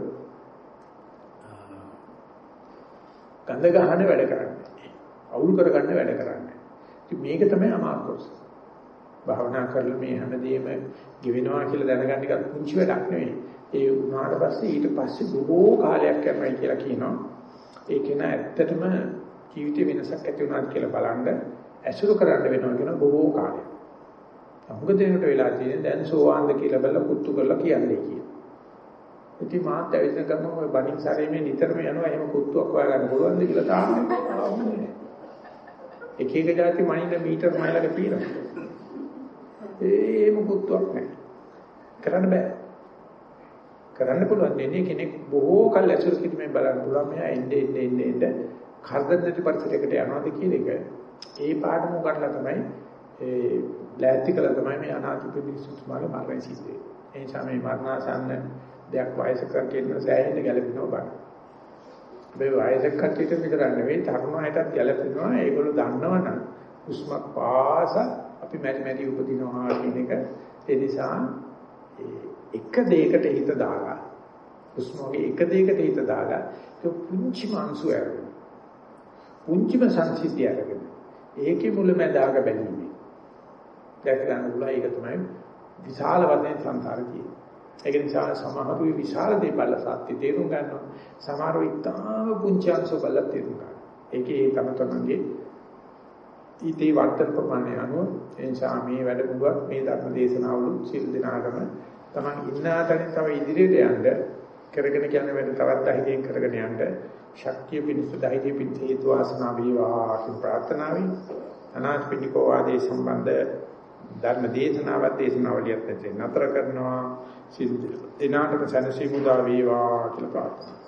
ගඳ ගහන වැඩ කරන්නේ. අවුල් කරගන්න වැඩ කරන්නේ. ඉතින් මේක තමයි අමාරුකෝස්. භාවනා කරලා මේ හැමදේම ගෙවෙනවා කියලා දැනගන්න එක පුංචි වැඩක් නෙවෙයි. ඒ වුණාට පස්සේ ඊට පස්සේ බොහෝ කාලයක් යනවා කියලා කියනවා. ඒක න ඇත්තටම ජීවිතේ වෙනසක් ඇති වුණාද කියලා බලන්න ඇසුරු කරන්න වෙනවා කියන බොහෝ කාලයක්. අමුග දෙනට වෙලා තියෙන දැන් සෝවාන්ද කියලා බැලලා පුත්තු කරලා කියන්නේ කියන. ඉතින් මාත් ඇවිත් ගමන් ඔය බණින් සැරේමේ නිතරම යනවා එහෙම පුත්තුවක් හොයාගන්න පුළුවන්ද කියලා තාන්නේ. එක එක જાති මනින්න මීටර මයිලක පීනවා. ඒම පුත්තුවක් නැහැ. කරන්න බෑ. කරන්න පුළුවන් දෙන්නේ කෙනෙක් බොහෝ කල් ඇසුරු කිරීමෙන් බලන්න පුළුවන් මෙයා එන්නේ එන්නේ එන්නේ කරදර නැති පරිසරයකට යනවාද කියන එක. ඒ පාඩම උගන්ලා තමයි ඒ ලෑස්ති කළා තමයි මේ අනාථ පිළිසුතුමාගේ මරණය සිද්ධ වෙන්නේ. ඒ නිසා මේ මරණාසන්න දෙයක් වයසක කියන සෑහෙන ගැළපෙනවා බලන්න. මේ වයසක කට්ටියට විතරක් නෙවෙයි තරුණ අයටත් ගැළපෙනවා. ඒගොල්ලෝ දන්නවනම් උස්මක් පාස අපි මෙරි මෙරි උපදිනවා කියන එක ඒ නිසා එක දෙයකට හිත දාලා උස්මෝගේ එක දෙයකට හිත දාලා ඒ පුංචි මාංශු ඇරගෙන පුංචිම සංසිද්ධිය අරගෙන ඒකේ මුලැමැදාක බැලීමේ දැක ගන්න පුළුවන් ඒක තමයි විශාල වශයෙන් සංසාරේ තියෙන්නේ. ඒක නිසා සමහරු විශාල දේපල සත්‍ය තේරුම් ගන්නවා. සමහරු ඉතාම පුංචි අංශ බල තේරුම් ගන්නවා. ඒකේ තම තමන්ගේ ඊටේ වර්තන ප්‍රමාණය අනුව ඒ නිසා මේ වැඩමුළුවක් මේ ධර්ම දේශනාවලු සිල් දිනාගම තමන් ඉන්නා තැනින් තව ඉදිරියට යන්න කරගෙන යන වැඩ තවත් ධෛර්යයෙන් කරගෙන යන්න ශක්තිය පිණිස ධෛර්ය පිණිස හේතු ආසනා වේවා කියන ප්‍රාර්ථනාවයි අනාථපිණ්ඩිකෝ වාදයේ සම්බන්ධ ධර්ම දේශනාවත් දේශනාවලියත් නැතර කරනවා. සිල් දිනාටම සැනසීම උදා වේවා කියලා ප්‍රාර්ථනා